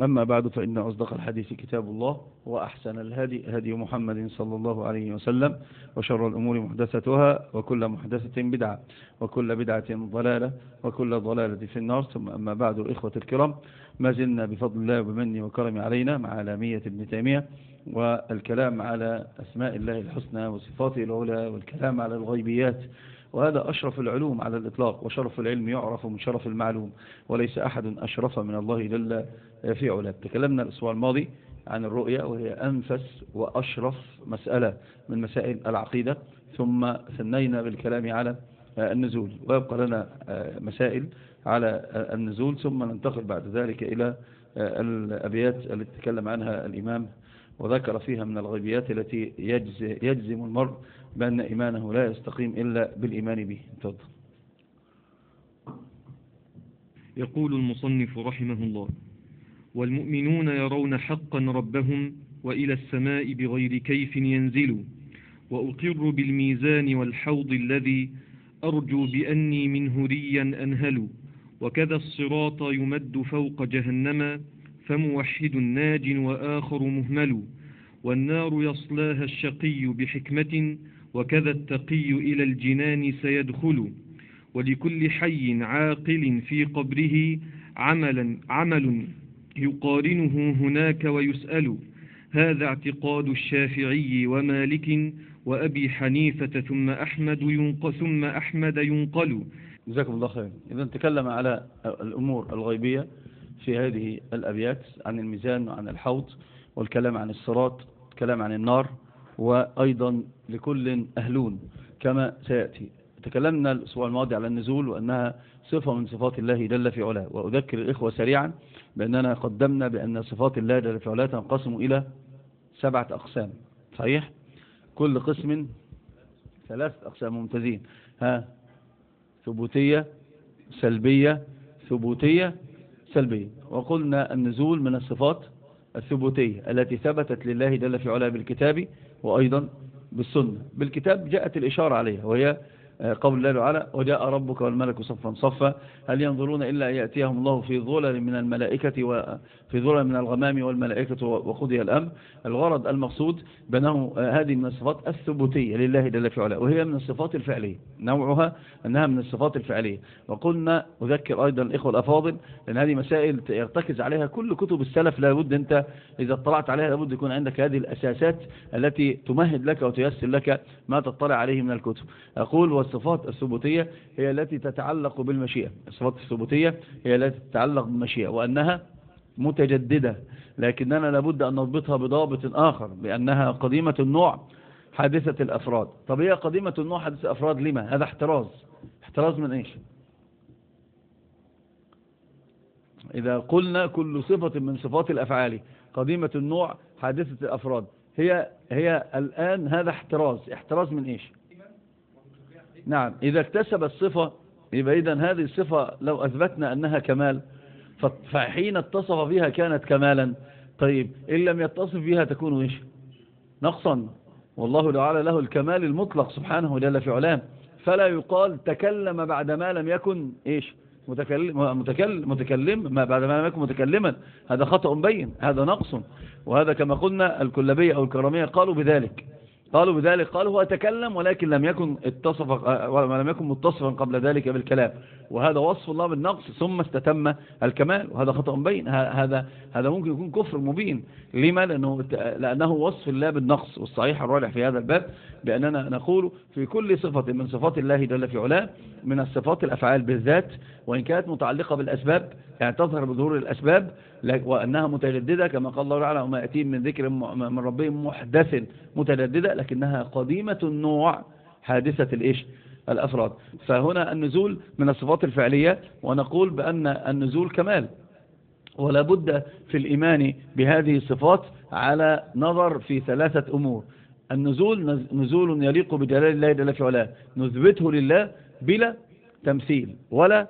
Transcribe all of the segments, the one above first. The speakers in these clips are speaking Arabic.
أما بعد فإن أصدق الحديث كتاب الله وأحسن الهدي هدي محمد صلى الله عليه وسلم وشر الأمور محدثتها وكل محدثة بدعة وكل بدعة ضلالة وكل ضلالة في النار. ثم أما بعد إخوة الكرام ما زلنا بفضل الله وبمنه وكرم علينا مع علامية ابن تيمية والكلام على أسماء الله الحسنى وصفاته العلى والكلام على الغيبيات. وهذا أشرف العلوم على الإطلاق وشرف العلم يعرف من شرف المعلوم وليس أحد أشرف من الله جل في علاه تكلمنا الأسبوع الماضي عن الرؤية وهي أنفس وأشرف مسألة من مسائل العقيدة. ثم ثنينا بالكلام على النزول. ويبقى لنا مسائل على النزول ثم ننتقل بعد ذلك إلى الأبيات التي تكلم عنها الإمام وذكر فيها من الغيبيات التي يجزم المرء بأن إيمانه لا يستقيم إلا بالإيمان به. تفضل. يقول المصنف رحمه الله والمؤمنون يرون حقا ربهم وإلى السماء بغير كيف ينزل. وأقر بالميزان والحوض الذي أرجو بأني منه ريا أنهل. وكذا الصراط يمد فوق جهنم فموحد ناج وآخر مهمل. والنار يصلاها الشقي بحكمة وكذا التقي إلى الجنان سيدخل. ولكل حي عاقل في قبره عملا عمل يقارنه هناك ويسأل هذا اعتقاد الشافعي ومالك وأبي حنيفة ثم أحمد ينقل ثم أحمد ينقل. جزاكم الله خير. إذا تكلم على الأمور الغيبية في هذه الأبيات عن الميزان وعن الحوض والكلام عن الصراط الكلام عن النار وأيضا لكل أهلون كما سيأتي. تكلمنا الأسبوع الماضي على النزول وأنها صفة من صفات الله جل في علاه. وأذكر الإخوة سريعا بأننا قدمنا بأن صفات الله جل في علاه تنقسم إلى سبعة أقسام صحيح؟ كل قسم ثلاث أقسام ممتازين. ها ثبوتية سلبية ثبوتية سلبية. وقلنا النزول من الصفات الثبوتية التي ثبتت لله جل في علاه بالكتاب وأيضا بالسنة. بالكتاب جاءت الإشارة عليها وهي قول الله تعالى وجاء ربك والملك صفا صفا. هل ينظرون إلا أن يأتيهم الله في ظلل من الملائكة وفي ظلل من الغمام والملائكة وقضي الأمر. الغرض المقصود بأنه هذه من الصفات الثبوتية لله جل في علاه وهي من الصفات الفعلية. نوعها أنها من الصفات الفعلية. وقلنا أذكر أيضا الإخوة الأفاضل لأن هذه مسائل يرتكز عليها كل كتب السلف. لابد أنت إذا اطلعت عليها لابد يكون عندك هذه الأساسات التي تمهد لك وتيسر لك ما تطلع عليه من الكتب. أقول والصفات الثبوتية هي التي تتعلق بالمشيئة. الصفات الثبوتية هي التي تتعلق بالمشيئة وأنها متجددة لكننا لابد أن نضبطها بضابط آخر بأنها قديمة النوع حادثة الأفراد. طب هي قديمة النوع حادثة الأفراد لما؟ هذا احتراز. احتراز من إيش؟ إذا قلنا كل صفة من صفات الأفعال قديمة النوع حادثة الأفراد هي هي الآن هذا احتراز. احتراز من إيش؟ نعم إذا اكتسب الصفة يبقى إذن هذه الصفة لو أثبتنا أنها كمال فحين اتصف بها كانت كمالا طيب إن لم يتصف بها تكون إيش؟ نقصا. والله تعالى له الكمال المطلق سبحانه جل في علام. فلا يقال تكلم بعد ما لم يكن إيش؟ متكلم, متكلم, متكلم ما بعد ما لم يكن متكلما. هذا خطأ بين هذا نقص. وهذا كما قلنا الكلبية أو الكرامية قالوا بذلك. قالوا بذلك قالوا هو تكلم ولكن لم يكن اتصف ولم يكن متصفا قبل ذلك بالكلام. وهذا وصف الله بالنقص ثم استتم الكمال. وهذا خطأ بين هذا هذا ممكن يكون كفر مبين. لما لأنه لأنه وصف الله بالنقص والصحيح الراجح في هذا الباب بأننا نقول في كل صفة من صفات الله جل في علاه من الصفات الأفعال بالذات وإن كانت متعلقة بالأسباب يعني تظهر بظهور الأسباب وأنها متجددة كما قال الله تعالى وما يأتيهم من ذكر من ربهم محدث متجددة لكنها قديمة النوع حادثة الإيش؟ الأفراد. فهنا النزول من الصفات الفعلية ونقول بأن النزول كمال. ولا بد في الإيمان بهذه الصفات على نظر في ثلاثة أمور. النزول نزول يليق بجلال الله جل في علاه. نثبته لله بلا تمثيل ولا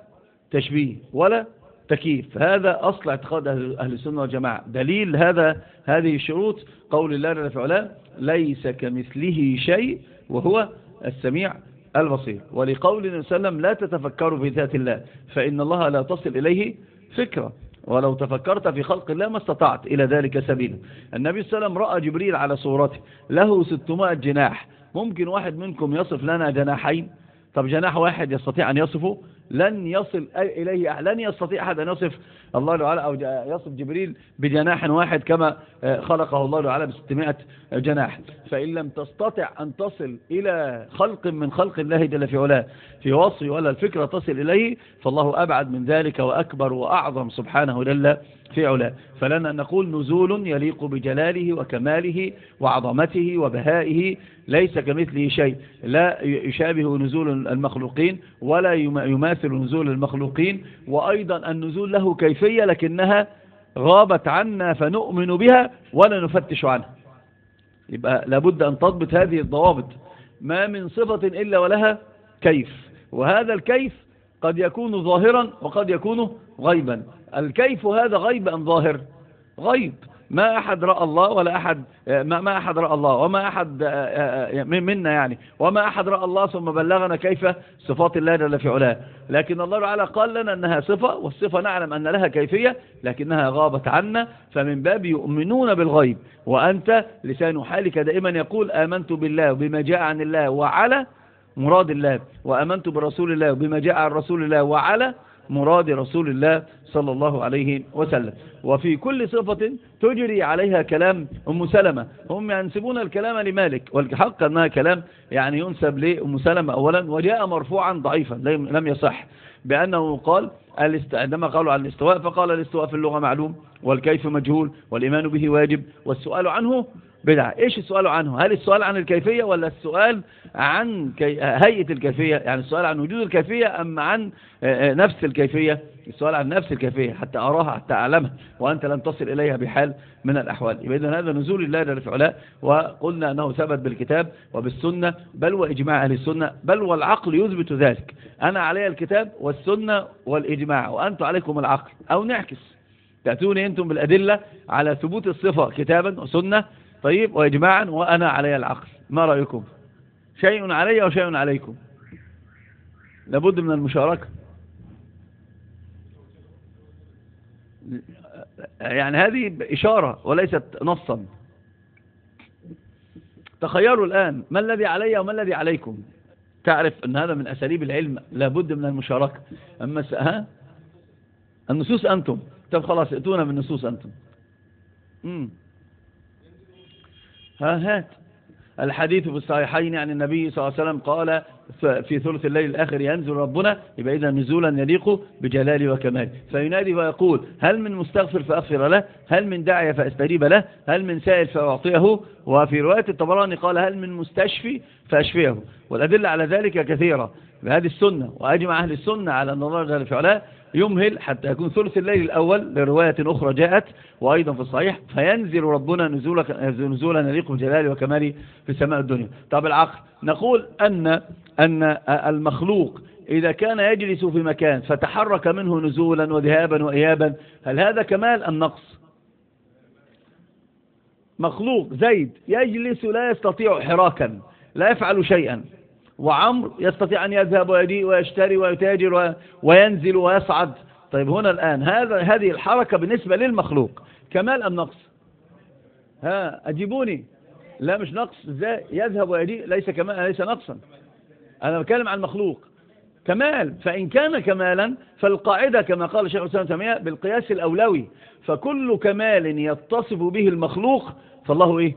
تشبيه ولا تكييف. هذا أصل اعتقاد أهل السنة والجماعة. دليل هذا هذه الشروط قول الله جل في علاه ليس كمثله شيء وهو السميع البصير ولقول صلى الله عليه وسلم لا تتفكروا في ذات الله فإن الله لا تصل إليه فكرة ولو تفكرت في خلق الله ما استطعت إلى ذلك سبيلا. النبي صلى الله عليه وسلم رأى جبريل على صورته. له 600 جناح. ممكن واحد منكم يصف لنا جناحين؟ طب جناح واحد يستطيع أن يصفه؟ لن يصل إليه لن يستطيع أحد أن يصف الله تعالى أو يصف جبريل بجناح واحد كما آه، خلقه الله تعالى بستمائة جناح. فإن لم تستطع أن تصل إلى خلق من خلق الله جل في علاه في وصفه ولا الفكرة تصل إليه فالله أبعد من ذلك وأكبر وأعظم سبحانه جل في علاه فلنا أن نقول نزول يليق بجلاله وكماله وعظمته وبهائه ليس كمثله شيء. لا يشابه نزول المخلوقين ولا يماثل نزول المخلوقين. وأيضا النزول له كيفية لكنها غابت عنا فنؤمن بها ولا نفتش عنها. يبقى لابد أن تضبط هذه الضوابط. ما من صفة إلا ولها كيف. وهذا الكيف قد يكون ظاهرا وقد يكون غيبا. الكيف هذا غيب أم ظاهر؟ غيب. ما أحد رأى الله ولا أحد ما, ما أحد رأى الله وما أحد منا يعني. وما أحد رأى الله ثم بلغنا كيف؟ صفات الله جل في علاه. لكن الله تعالى قال لنا أنها صفة والصفة نعلم أن لها كيفية لكنها غابت عنا. فمن باب يؤمنون بالغيب. وأنت لسان حالك دائما يقول آمنت بالله وبما جاء عن الله وعلى مراد الله وأمنت برسول الله وبما جاء عن رسول الله وعلى مراد رسول الله صلى الله عليه وسلم. وفي كل صفة تجري عليها كلام أم سلمة. هم ينسبون الكلام لمالك والحق أنها كلام يعني ينسب لأم سلمة أولا وجاء مرفوعا ضعيفا لم يصح. بأنه قال عندما قالوا عن الاستواء فقال الإستواء في اللغة معلوم والكيف مجهول والإيمان به واجب. والسؤال عنه بدعة. إيش السؤال عنه؟ هل السؤال عن الكيفية ولا السؤال عن كي... هيئة الكيفية؟ يعني السؤال عن وجود الكيفية أم عن آه، آه، نفس الكيفية؟ السؤال عن نفس الكيفية. حتى أراها حتى أعلمها. وأنت لم تصل إليها بحال من الأحوال. إذن هذا نزول الله في وقلنا أنه ثبت بالكتاب وبالسنة. بل وإجماع أهل السنة. بل والعقل يثبت ذلك. أنا علي الكتاب والسنة والإجماع. وأنتم عليكم العقل. أو نعكس. تأتوني أنتم بالأدلة على ثبوت الصفة كتابا وسنة. طيب وإجماعا وأنا علي العقل. ما رأيكم؟ شيء علي وشيء عليكم؟ لابد من المشاركة. يعني هذه إشارة وليست نصا. تخيروا الآن ما الذي علي وما الذي عليكم؟ تعرف أن هذا من أساليب العلم لابد من المشاركة. أما ها؟ النصوص أنتم. طب خلاص ائتونا بالنصوص أنتم. امم ها هات. الحديث في الصحيحين عن النبي صلى الله عليه وسلم قال في ثلث الليل الآخر ينزل ربنا يبقى إذا نزولا يليق بجلاله وكماله. فينادي ويقول هل من مستغفر فأغفر له؟ هل من داعي فأستجيب له؟ هل من سائل فأعطيه؟ وفي رواية الطبراني قال هل من مستشفي فأشفيه. والأدلة على ذلك كثيرة. بهذه السنة وأجمع أهل السنة على أن الله جل في يمهل حتى يكون ثلث الليل الأول لرواية أخرى جاءت وأيضا في الصحيح فينزل ربنا نزولا يليق بجلاله وكماله في سماء الدنيا. طب العقل نقول أن, أن المخلوق إذا كان يجلس في مكان فتحرك منه نزولا وذهابا وإيابا هل هذا كمال أم نقص؟ مخلوق زيد يجلس لا يستطيع حراكا لا يفعل شيئا. وعمر يستطيع أن يذهب ويجيء ويشتري ويتاجر وينزل ويصعد. طيب هنا الآن هذا هذه الحركة بالنسبة للمخلوق. كمال أم نقص؟ ها أجيبوني. لا مش نقص. إزاي؟ يذهب ويجيء ليس كمال ليس نقصا. أنا بتكلم عن المخلوق. كمال فإن كان كمالا فالقاعدة كما قال الشيخ حسين تيمية بالقياس الأولوي. فكل كمال يتصف به المخلوق فالله إيه؟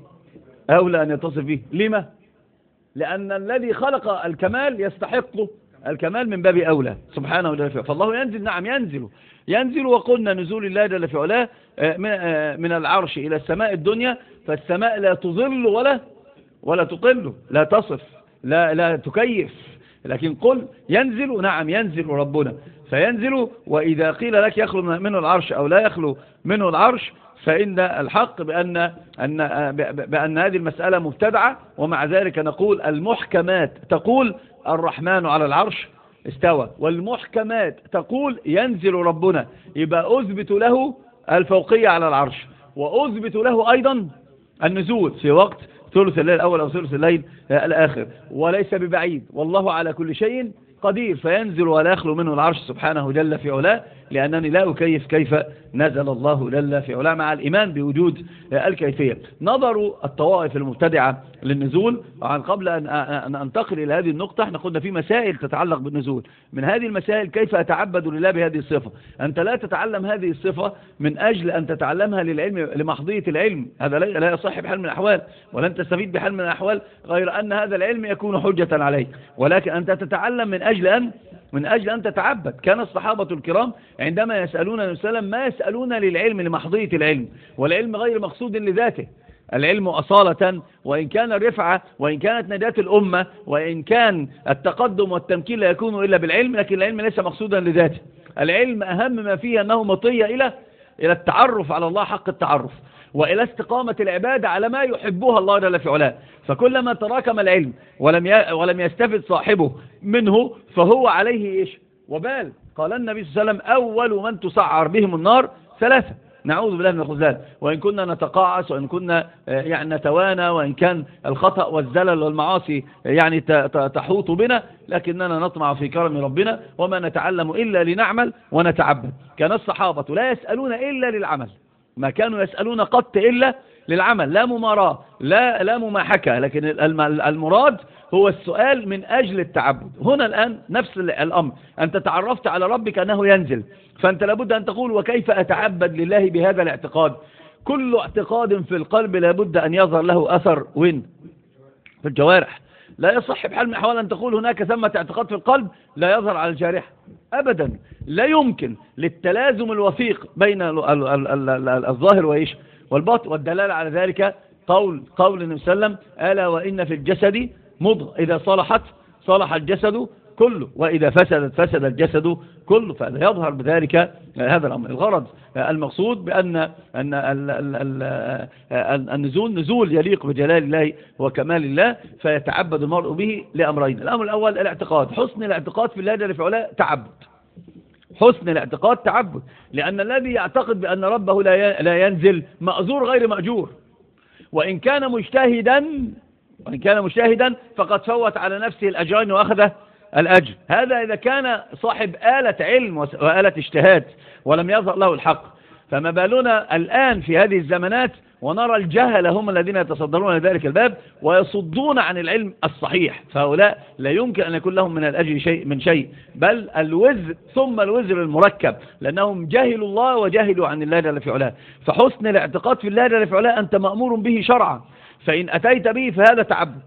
أولى أن يتصف به. لما؟ لأن الذي خلق الكمال يستحق الكمال من باب أولى سبحانه في فالله ينزل نعم ينزل. ينزل وقلنا نزول الله جل في علاه آه، آه، من العرش إلى السماء الدنيا فالسماء لا تظل ولا ولا تقل لا تصف لا لا تكيف. لكن قل ينزل نعم ينزل ربنا. فينزل وإذا قيل لك يخلو منه العرش أو لا يخلو منه العرش فإن الحق بأن, أن بأن هذه المسألة مبتدعة ومع ذلك نقول المحكمات تقول الرحمن على العرش استوى والمحكمات تقول ينزل ربنا يبقى أثبت له الفوقية على العرش وأثبت له أيضا النزول في وقت ثلث الليل الأول أو ثلث الليل الآخر وليس ببعيد والله على كل شيء قدير فينزل ولا يخلو منه العرش سبحانه جل في علاه. لأنني لا أكيف كيف نزل الله جل في علاه مع الإيمان بوجود الكيفية. نظر الطوائف المبتدعة للنزول. عن قبل أن أن أنتقل إلى هذه النقطة إحنا قلنا في مسائل تتعلق بالنزول. من هذه المسائل كيف أتعبد لله بهذه الصفة؟ أنت لا تتعلم هذه الصفة من أجل أن تتعلمها للعلم لمحضية العلم. هذا لا يصح بحال من الأحوال ولن تستفيد بحال من الأحوال غير أن هذا العلم يكون حجة عليك. ولكن أنت تتعلم من أجل أن من أجل أن تتعبد. كان الصحابة الكرام عندما يسألون النبي ما يسألون للعلم لمحضية العلم. والعلم غير مقصود لذاته. العلم أصالة وإن كان الرفعة وإن كانت نجاة الأمة وإن كان التقدم والتمكين لا يكون إلا بالعلم لكن العلم ليس مقصودا لذاته. العلم أهم ما فيه أنه مطية إلى إلى التعرف على الله حق التعرف. وإلى استقامة العبادة على ما يحبها الله جل في علاه. فكلما تراكم العلم ولم. ولم يستفد صاحبه منه فهو عليه إيش؟ وبال. قال النبي صلى الله عليه وسلم أول من تسعر بهم النار ثلاثة. نعوذ بالله من الخذلان وإن كنا نتقاعس وإن كنا يعني نتوانى وإن كان الخطأ والزلل والمعاصي يعني تحوط بنا لكننا نطمع في كرم ربنا وما نتعلم إلا لنعمل ونتعبد. كان الصحابة لا يسألون إلا للعمل. ما كانوا يسألون قط إلا للعمل لا مماراة لا, لا مماحكة لكن المراد هو السؤال من أجل التعبد. هنا الآن نفس الأمر. أنت تعرفت على ربك أنه ينزل فأنت لابد أن تقول وكيف أتعبد لله بهذا الاعتقاد؟ كل اعتقاد في القلب لابد أن يظهر له أثر. وين؟ في الجوارح. لا يصح بحال من الأحوال أن تقول هناك ثمة اعتقاد في القلب لا يظهر على الجارحة. أبدا. لا يمكن للتلازم الوثيق بين الظاهر وإيش؟ والباطن. والدلالة على ذلك قول قول النبي صلى الله عليه وسلم ألا وإن في الجسد مضغ. إذا صلحت صلح الجسد كله وإذا فسدت فسد الجسد كله فهذا يظهر بذلك هذا الأمر. الغرض المقصود بأن أن النزول نزول يليق بجلال الله وكمال الله فيتعبد المرء به لأمرين. الأمر الأول الاعتقاد. حسن الاعتقاد في الله جل في علاه تعبد. حسن الاعتقاد تعبد. لأن الذي يعتقد بأن ربه لا ينزل مأزور غير مأجور. وإن كان مجتهدا وإن كان مجتهدا فقد فوت على نفسه الأجرين وأخذ الأجر. هذا إذا كان صاحب آلة علم وآلة اجتهاد ولم يظهر له الحق. فما بالنا الآن في هذه الزمانات ونرى الجهل هم الذين يتصدرون لذلك الباب ويصدون عن العلم الصحيح. فهؤلاء لا يمكن أن يكون لهم من الأجر شيء من شيء. بل الوزر ثم الوزر المركب. لأنهم جهلوا الله وجهلوا عن الله جل في علاه. فحسن الاعتقاد في الله جل في علاه أنت مأمور به شرعا. فإن أتيت به فهذا تعبد.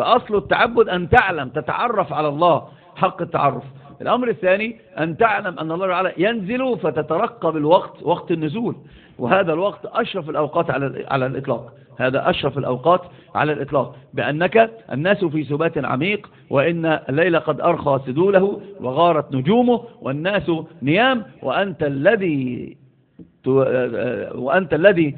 فأصل التعبد أن تعلم تتعرف على الله حق التعرف. الأمر الثاني أن تعلم أن الله تعالى ينزل فتترقب الوقت وقت النزول. وهذا الوقت أشرف الأوقات على على الإطلاق. هذا أشرف الأوقات على الإطلاق. بأنك الناس في سبات عميق وإن الليل قد أرخى سدوله وغارت نجومه والناس نيام وأنت الذي وأنت الذي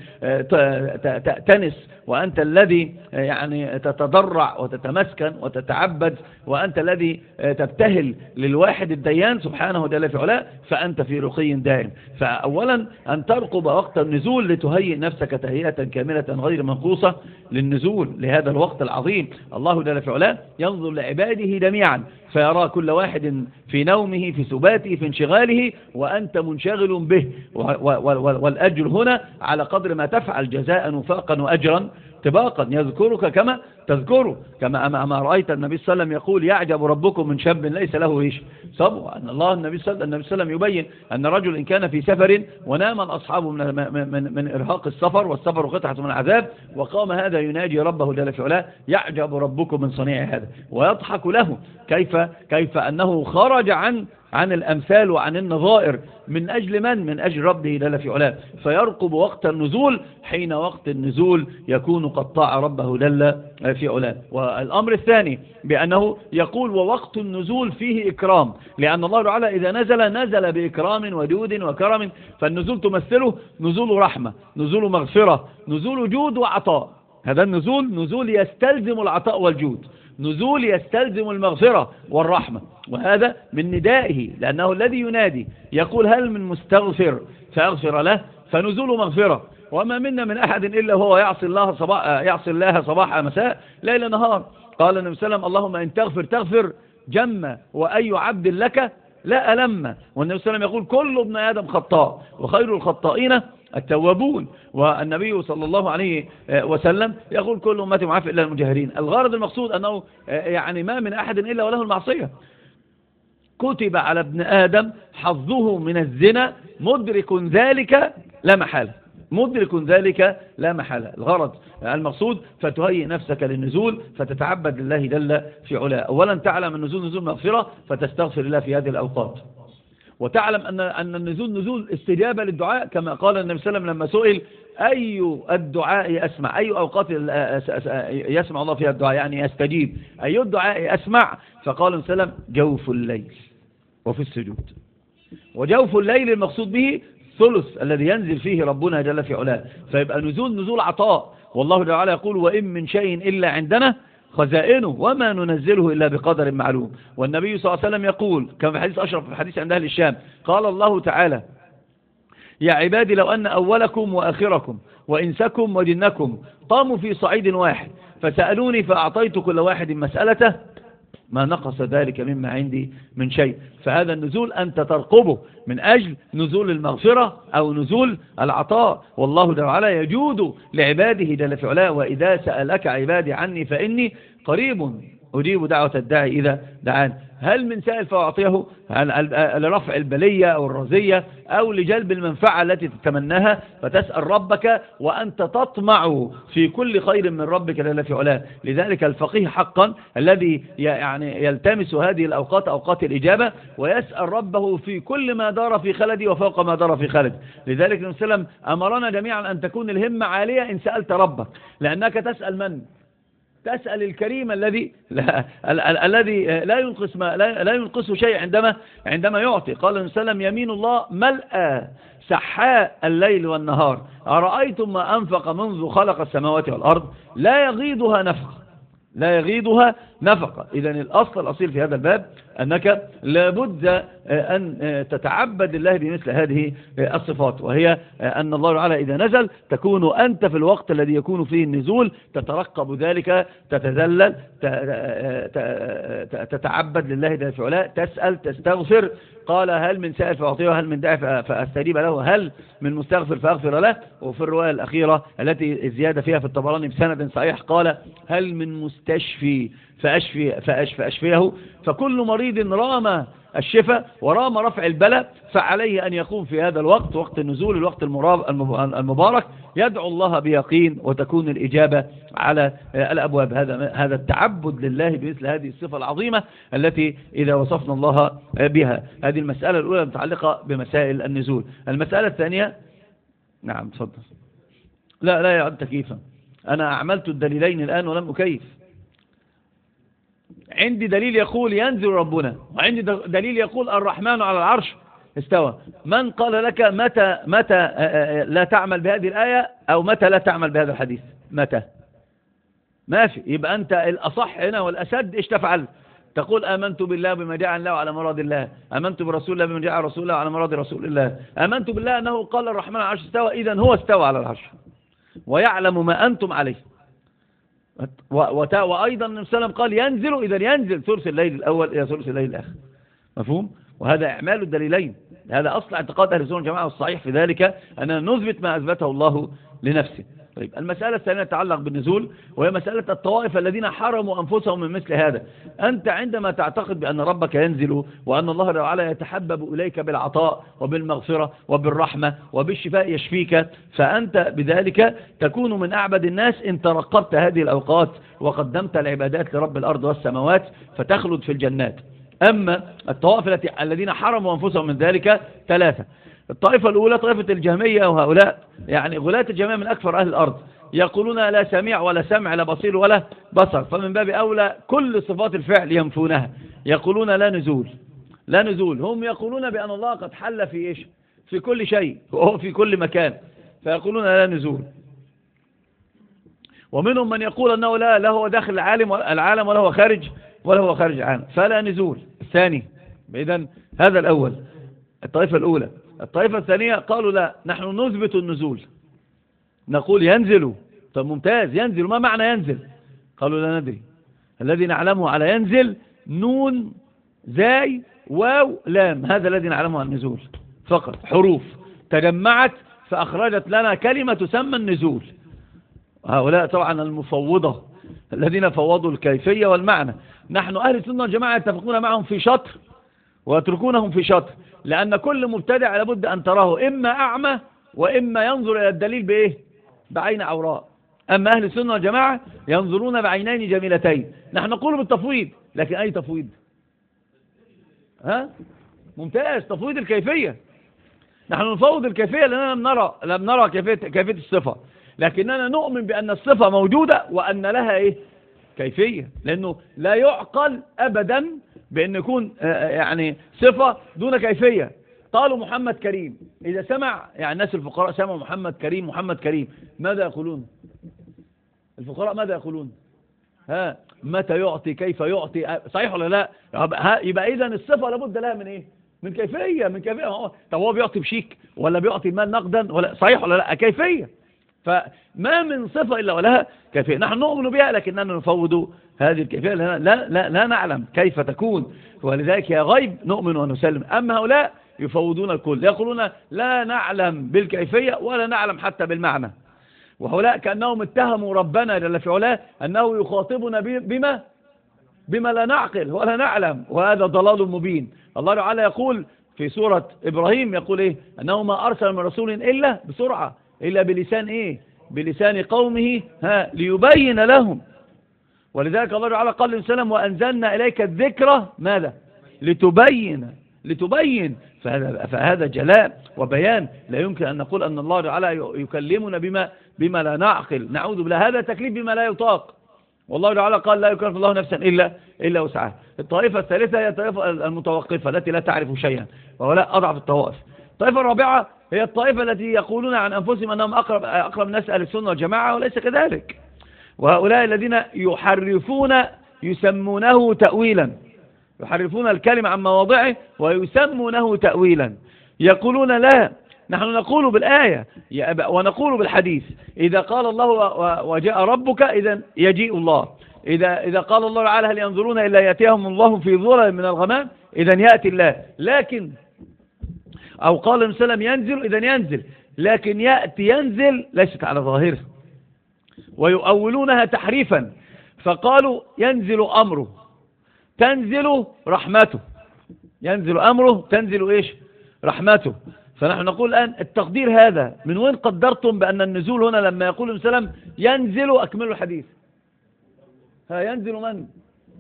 تأتنس وأنت الذي يعني تتضرع وتتمسكن وتتعبد وأنت الذي تبتهل للواحد الديان سبحانه وتعالى في علاه فأنت في رقي دائم. فأولا أن ترقب وقت النزول لتهيئ نفسك تهيئة كاملة غير منقوصة للنزول لهذا الوقت العظيم. الله جل في علاه ينظر لعباده جميعا. فيرى كل واحد في نومه في سباته في انشغاله وأنت منشغل به. والأجر هنا على قدر ما تفعل جزاء وفاقا وأجرا. طباقا يذكرك كما تذكره كما أما رأيت النبي صلى الله عليه وسلم يقول يعجب ربكم من شاب ليس له إيش صبوا أن الله النبي صلى الله عليه وسلم يبين أن رجل إن كان في سفر ونام أصحابه من, من, من إرهاق السفر والسفر قطعة من العذاب وقام هذا يناجي ربه جل في علاه يعجب ربكم من صنيع هذا. ويضحك له كيف, كيف أنه خرج عن عن الأمثال وعن النظائر من أجل من؟ من أجل ربه جل في علاه. فيرقب وقت النزول حين وقت النزول يكون قد طاع ربه جل في علاه. والأمر الثاني بأنه يقول ووقت النزول فيه إكرام لأن الله تعالى إذا نزل نزل بإكرام ودود وكرم. فالنزول تمثله نزول رحمة نزول مغفرة نزول جود وعطاء. هذا النزول نزول يستلزم العطاء والجود. نزول يستلزم المغفرة والرحمة وهذا من ندائه لأنه الذي ينادي يقول هل من مستغفر فأغفر له فنزول مغفرة. وما منا من أحد إلا هو يعصي الله صباح, يعصي الله صباح مساء ليل نهار. قال النبي صلى الله عليه وسلم اللهم إن تغفر تغفر جم وأي عبد لك لا ألم. والنبي صلى الله عليه وسلم يقول كل ابن آدم خطاء وخير الخطائين التوابون والنبي صلى الله عليه وسلم يقول كل أمتي معافي إلا المجاهرين الغرض المقصود أنه يعني ما من أحد إلا وله المعصية. كتب على ابن آدم حظه من الزنا مدرك ذلك لا محالة. مدرك ذلك لا محالة. الغرض المقصود فتهيئ نفسك للنزول فتتعبد لله جل في علاه. أولا تعلم النزول نزول مغفرة فتستغفر الله في هذه الأوقات. وتعلم أن أن النزول نزول استجابة للدعاء كما قال النبي صلى الله عليه وسلم لما سئل أي الدعاء أسمع؟ أي أوقات يسمع الله فيها الدعاء؟ يعني يستجيب. أي الدعاء أسمع؟ فقال النبي صلى الله عليه وسلم جوف الليل وفي السجود. وجوف الليل المقصود به ثلث الذي ينزل فيه ربنا جل في علاه. فيبقى نزول نزول عطاء. والله تعالى يقول وإن من شيء إلا عندنا خزائنه وما ننزله إلا بقدر معلوم. والنبي صلى الله عليه وسلم يقول كما في حديث أشرف في الحديث عند أهل الشام قال الله تعالى يا عبادي لو أن أولكم وآخركم وإنسكم وجنكم قاموا في صعيد واحد فسألوني فأعطيت كل واحد مسألته ما نقص ذلك مما عندي من شيء. فهذا النزول أنت ترقبه من أجل نزول المغفرة أو نزول العطاء. والله تعالى يجود لعباده جل في وإذا سألك عبادي عني فإني قريب أجيب دعوة الداعي إذا دعان. هل من سائل فأعطيه لرفع البلية أو الرزية أو لجلب المنفعة التي تتمناها فتسأل ربك وأنت تطمع في كل خير من ربك جل في علاه. لذلك الفقيه حقا الذي يعني يلتمس هذه الأوقات أوقات الإجابة ويسأل ربه في كل ما دار في خلدي وفوق ما دار في خلد لذلك النبي صلى الله عليه وسلم أمرنا جميعا أن تكون الهمة عالية إن سألت ربك لأنك تسأل من؟ تسأل الكريم الذي لا الذي لا ينقص ما لا, ينقصه شيء عندما عندما يعطي. قال النبي صلى الله عليه وسلم يمين الله ملأ سحاء الليل والنهار. أرأيتم ما أنفق منذ خلق السماوات والأرض؟ لا يغيضها نفق لا يغيضها نفقة. إذا الأصل الأصيل في هذا الباب أنك لابد أن تتعبد لله بمثل هذه الصفات. وهي أن الله تعالى إذا نزل تكون أنت في الوقت الذي يكون فيه النزول تترقب ذلك تتذلل تتعبد لله علاه تسأل تستغفر قال هل من سائل فأعطيه هل من داعي فأستجيب له هل من مستغفر فأغفر له؟ وفي الرواية الأخيرة التي الزيادة فيها في الطبراني بسند صحيح قال هل من مستشفي فأشفي فأشفي فأشفيه؟ فكل مريض رام الشفاء ورام رفع البلاء فعليه أن يقوم في هذا الوقت وقت النزول الوقت المبارك يدعو الله بيقين وتكون الإجابة على الأبواب. هذا هذا التعبد لله بمثل هذه الصفة العظيمة التي إذا وصفنا الله بها. هذه المسألة الأولى متعلقة بمسائل النزول. المسألة الثانية نعم تفضل. لا لا يعد تكييفا. أنا أعملت الدليلين الآن ولم أكيف. عندي دليل يقول ينزل ربنا وعندي دليل يقول الرحمن على العرش. استوى. من قال لك متى متى لا تعمل بهذه الآية أو متى لا تعمل بهذا الحديث؟ متى؟ ما في يبقى أنت الأصح هنا والأسد إيش تفعل؟ تقول آمنت بالله بما جاء الله على مراد الله. آمنت برسول الله بما جاء رسول الله على مراد رسول الله. آمنت بالله أنه قال الرحمن على العرش استوى. إذا هو استوى على العرش. ويعلم ما أنتم عليه. وأيضا النبي صلى الله عليه وسلم قال ينزل إذا ينزل ثلث الليل الأول إلى ثلث الليل الآخر. مفهوم؟ وهذا إعمال الدليلين. هذا أصل اعتقاد أهل السنة والجماعة الصحيح في ذلك أننا نثبت ما أثبته الله لنفسه. طيب المسألة الثانية تتعلق بالنزول وهي مسألة الطوائف الذين حرموا أنفسهم من مثل هذا. أنت عندما تعتقد بأن ربك ينزل وأن الله تعالى يتحبب إليك بالعطاء وبالمغفرة وبالرحمة وبالشفاء يشفيك فأنت بذلك تكون من أعبد الناس إن ترقبت هذه الأوقات وقدمت العبادات لرب الأرض والسماوات فتخلد في الجنات. أما الطوائف التي الذين حرموا أنفسهم من ذلك ثلاثة. الطائفة الأولى طائفة الجهمية وهؤلاء يعني غلاة الجميع من أكثر أهل الأرض يقولون لا سميع ولا سمع لا بصير ولا بصر. فمن باب أولى كل صفات الفعل ينفونها يقولون لا نزول لا نزول. هم يقولون بأن الله قد حل في إيش؟ في كل شيء وهو في كل مكان. فيقولون لا نزول. ومنهم من يقول أنه لا لا هو داخل العالم العالم ولا هو خارج ولا هو خارج العالم. فلا نزول. الثاني إذا هذا الأول الطائفة الأولى. الطائفة الثانية قالوا لا نحن نثبت النزول. نقول ينزل. طب ممتاز ينزل. ما معنى ينزل؟ قالوا لا ندري. الذي نعلمه على ينزل نون زاي واو لام. هذا الذي نعلمه عن النزول. فقط. حروف. تجمعت فأخرجت لنا كلمة تسمى النزول. هؤلاء طبعا المفوضة الذين فوضوا الكيفية والمعنى. نحن أهل السنة والجماعة يتفقون معهم في شطر ويتركونهم في شطر. لأن كل مبتدع لابد أن تراه إما أعمى وإما ينظر إلى الدليل بإيه؟ بعين عوراء. أما أهل السنة والجماعة ينظرون بعينين جميلتين. نحن نقول بالتفويض لكن أي تفويض؟ ها؟ ممتاز. تفويض الكيفية. نحن نفوض الكيفية لأننا لم نرى لم نرى كيفية كيفية الصفة. لكننا نؤمن بأن الصفة موجودة وأن لها إيه؟ كيفية. لأنه لا يعقل أبدا بأن يكون آه، آه، يعني صفة دون كيفية. قالوا محمد كريم. إذا سمع يعني الناس الفقراء سمعوا محمد كريم محمد كريم ماذا يقولون؟ الفقراء ماذا يقولون؟ ها متى يعطي كيف يعطي؟ آه، صحيح ولا لا؟ يبقى إذا الصفة لابد لها من إيه؟ من كيفية من كيفية. طب هو بيعطي بشيك ولا بيعطي المال نقدا ولا صحيح ولا لا؟ كيفية. فما من صفة إلا ولها كيفية نحن نؤمن بها لكننا نفوض هذه الكيفية. لا, لا, لا نعلم كيف تكون. ولذلك يا غيب نؤمن ونسلم. أما هؤلاء يفوضون الكل. يقولون لا نعلم بالكيفية ولا نعلم حتى بالمعنى. وهؤلاء كأنهم اتهموا ربنا جل في علاه أنه يخاطبنا بما بما لا نعقل ولا نعلم. وهذا ضلال مبين. الله تعالى يقول في سورة إبراهيم يقول إيه؟ أنه ما أرسل من رسول إلا بسرعة. إلا بلسان إيه؟ بلسان قومه ها ليبين لهم. ولذلك الله تعالى قال للسلام وأنزلنا إليك الذكرى ماذا؟ لتبين لتبين. فهذا, فهذا جلاء وبيان. لا يمكن أن نقول أن الله تعالى يكلمنا بما, بما لا نعقل. نعوذ بالله. هذا تكليف بما لا يطاق. والله تعالى قال لا يكلف الله نفسا إلا, إلا وسعها. الطائفة الثالثة هي الطائفة المتوقفة التي لا تعرف شيئا وهو لا أضعف الطوائف. الطائفة الرابعة هي الطائفة التي يقولون عن أنفسهم أنهم أقرب, أقرب الناس أهل السنة والجماعة وليس كذلك. وهؤلاء الذين يحرفون يسمونه تأويلا. يحرفون الكلمة عن مواضعه ويسمونه تأويلا. يقولون لا نحن نقول بالآية ونقول بالحديث. إذا قال الله وجاء ربك إذا يجيء الله. إذا, إذا قال الله تعالى هل ينظرون إلا يأتيهم الله في ظلل من الغمام إذا يأتي الله. لكن أو قال النبي صلى الله عليه وسلم ينزل إذا ينزل. لكن يأتي ينزل ليست على ظاهره. ويؤولونها تحريفا. فقالوا ينزل أمره تنزل رحمته. ينزل أمره تنزل إيش؟ رحمته. فنحن نقول الآن التقدير هذا من وين قدرتم بأن النزول هنا لما يقول وسلم ينزل؟ أكملوا الحديث ها ينزل من؟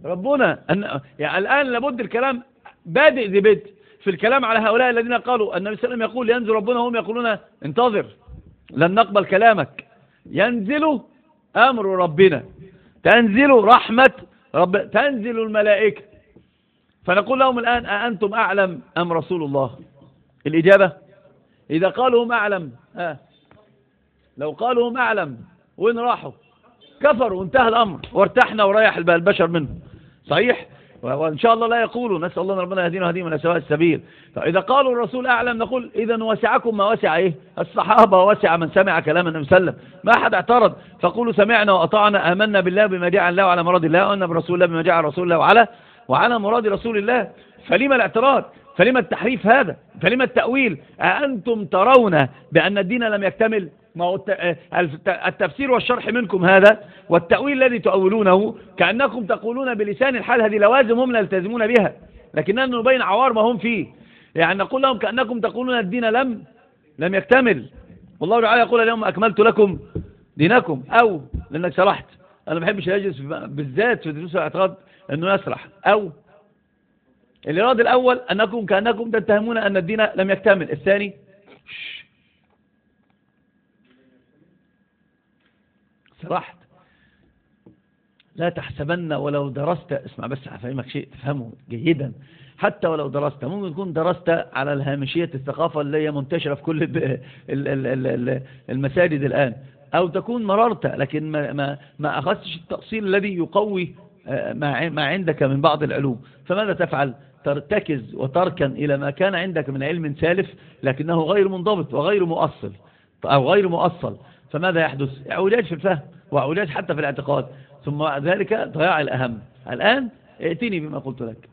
ربنا. أن يعني الآن لابد الكلام بادئ ذي بدء في الكلام على هؤلاء الذين قالوا النبي صلى الله عليه وسلم يقول ينزل ربنا وهم يقولون انتظر لن نقبل كلامك. ينزل أمر ربنا. تنزل رحمة رب تنزل الملائكة. فنقول لهم الآن أأنتم أعلم أم رسول الله؟ الإجابة؟ إذا قالوا هم أعلم آه. لو قالوا هم أعلم وين راحوا؟ كفروا وانتهى الأمر وارتحنا وريح البشر منه. صحيح؟ وإن شاء الله لا يقولوا نسأل الله ربنا يهدينا وهديهم من سواء السبيل. فإذا قالوا الرسول أعلم نقول إذا وسعكم ما وسع إيه؟ الصحابة وسع من سمع كلام النبي صلى الله عليه وسلم. ما أحد اعترض. فقولوا سمعنا وأطعنا آمنا بالله بما جاء الله وعلى مراد الله وأن برسول الله بما جاء رسول الله وعلى وعلى مراد رسول الله. فلما الاعتراض؟ فلما التحريف هذا؟ فلما التأويل؟ أأنتم ترون بأن الدين لم يكتمل؟ ما هو التفسير والشرح منكم هذا؟ والتأويل الذي تؤولونه كأنكم تقولون بلسان الحال هذه لوازم هم لا يلتزمون بها. لكننا نبين عوار ما هم فيه. يعني نقول لهم كأنكم تقولون الدين لم لم يكتمل. والله تعالى يقول اليوم أكملت لكم دينكم. أو لأنك سرحت أنا ما بحبش أجلس بالذات في دروس الاعتقاد أنه يسرح. أو الإراد الأول أنكم كأنكم تتهمون أن الدين لم يكتمل. الثاني سرحت لا تحسبن ولو درست اسمع بس هفهمك شيء تفهمه جيدا. حتى ولو درست ممكن تكون درست على الهامشية الثقافة اللي هي منتشرة في كل المساجد الآن. أو تكون مررت لكن ما, ما, ما أخذتش التأصيل الذي يقوي آه، ما عندك من بعض العلوم. فماذا تفعل؟ ترتكز وتركن إلى ما كان عندك من علم سالف لكنه غير منضبط وغير مؤصل أو غير مؤصل. فماذا يحدث؟ اعوجاج في الفهم واعوجاج حتى في الاعتقاد. ثم ذلك ضياع الأهم. الآن ائتني بما قلت لك.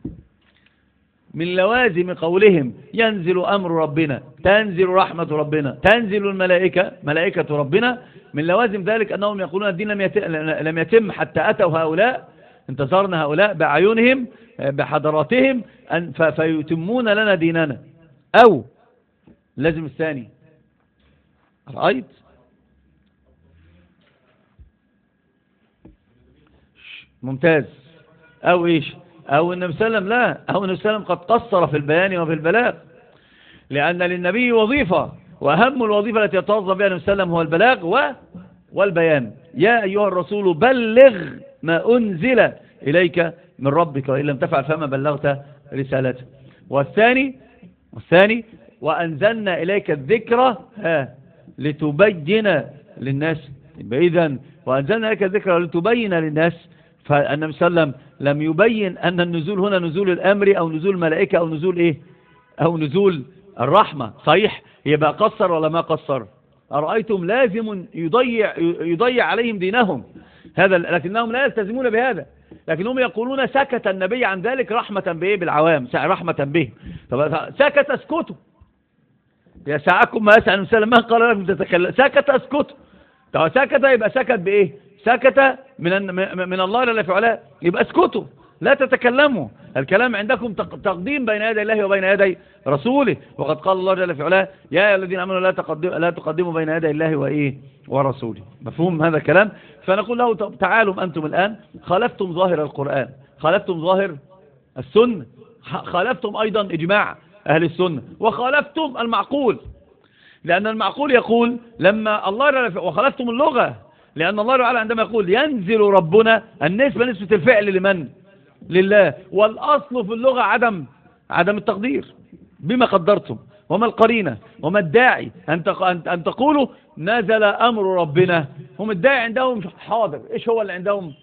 من لوازم قولهم ينزل أمر ربنا تنزل رحمة ربنا تنزل الملائكة ملائكة ربنا. من لوازم ذلك أنهم يقولون الدين لم يتم حتى أتوا هؤلاء انتظرنا هؤلاء بأعينهم بحضراتهم فيتمون لنا ديننا. أو لازم الثاني. رأيت؟ ممتاز. أو إيش؟ أو النبي صلى الله عليه وسلم لا أو النبي صلى الله عليه وسلم قد قصر في البيان وفي البلاغ. لأن للنبي وظيفة وأهم الوظيفة التي يتوظف بها النبي صلى الله عليه وسلم هو البلاغ و والبيان. يا أيها الرسول بلغ ما أنزل إليك من ربك وإن لم تفعل فما بلغت رسالته. والثاني والثاني وأنزلنا إليك الذكرى ها لتبين للناس. إذا وأنزلنا إليك الذكرى لتبين للناس فالنبي صلى الله عليه وسلم لم يبين أن النزول هنا نزول الأمر أو نزول الملائكة أو نزول إيه؟ أو نزول الرحمة. صحيح؟ يبقى قصر ولا ما قصر؟ أرأيتم لازم يضيع, يضيع عليهم دينهم. هذا لكنهم لا يلتزمون بهذا. لكنهم يقولون سكت النبي عن ذلك رحمة به بالعوام. رحمة به. سكت أسكتوا. يا ساعكم ما يسأل المسلم ما قال لكم تتكلم. سكت أسكتوا. طب سكت يبقى سكت بإيه؟ سكت من من الله في علاه يبقى اسكتوا لا تتكلموا. الكلام عندكم تقديم بين يدي الله وبين يدي رسوله. وقد قال الله جل في علاه يا الذين آمنوا لا تقدموا لا تقدموا بين يدي الله وايه ورسوله. مفهوم هذا الكلام؟ فنقول له تعالوا أنتم الآن خالفتم ظاهر القرآن. خالفتم ظاهر السنة. خالفتم أيضا إجماع أهل السنة. وخالفتم المعقول. لأن المعقول يقول لما الله وخالفتم اللغة. لأن الله تعالى عندما يقول ينزل ربنا النسبة نسبة الفعل لمن؟ لله. والأصل في اللغة عدم عدم التقدير. بما قدرتم. وما القرينة؟ وما الداعي؟ أن تقولوا نزل أمر ربنا. هم الداعي عندهم حاضر. إيش هو اللي عندهم؟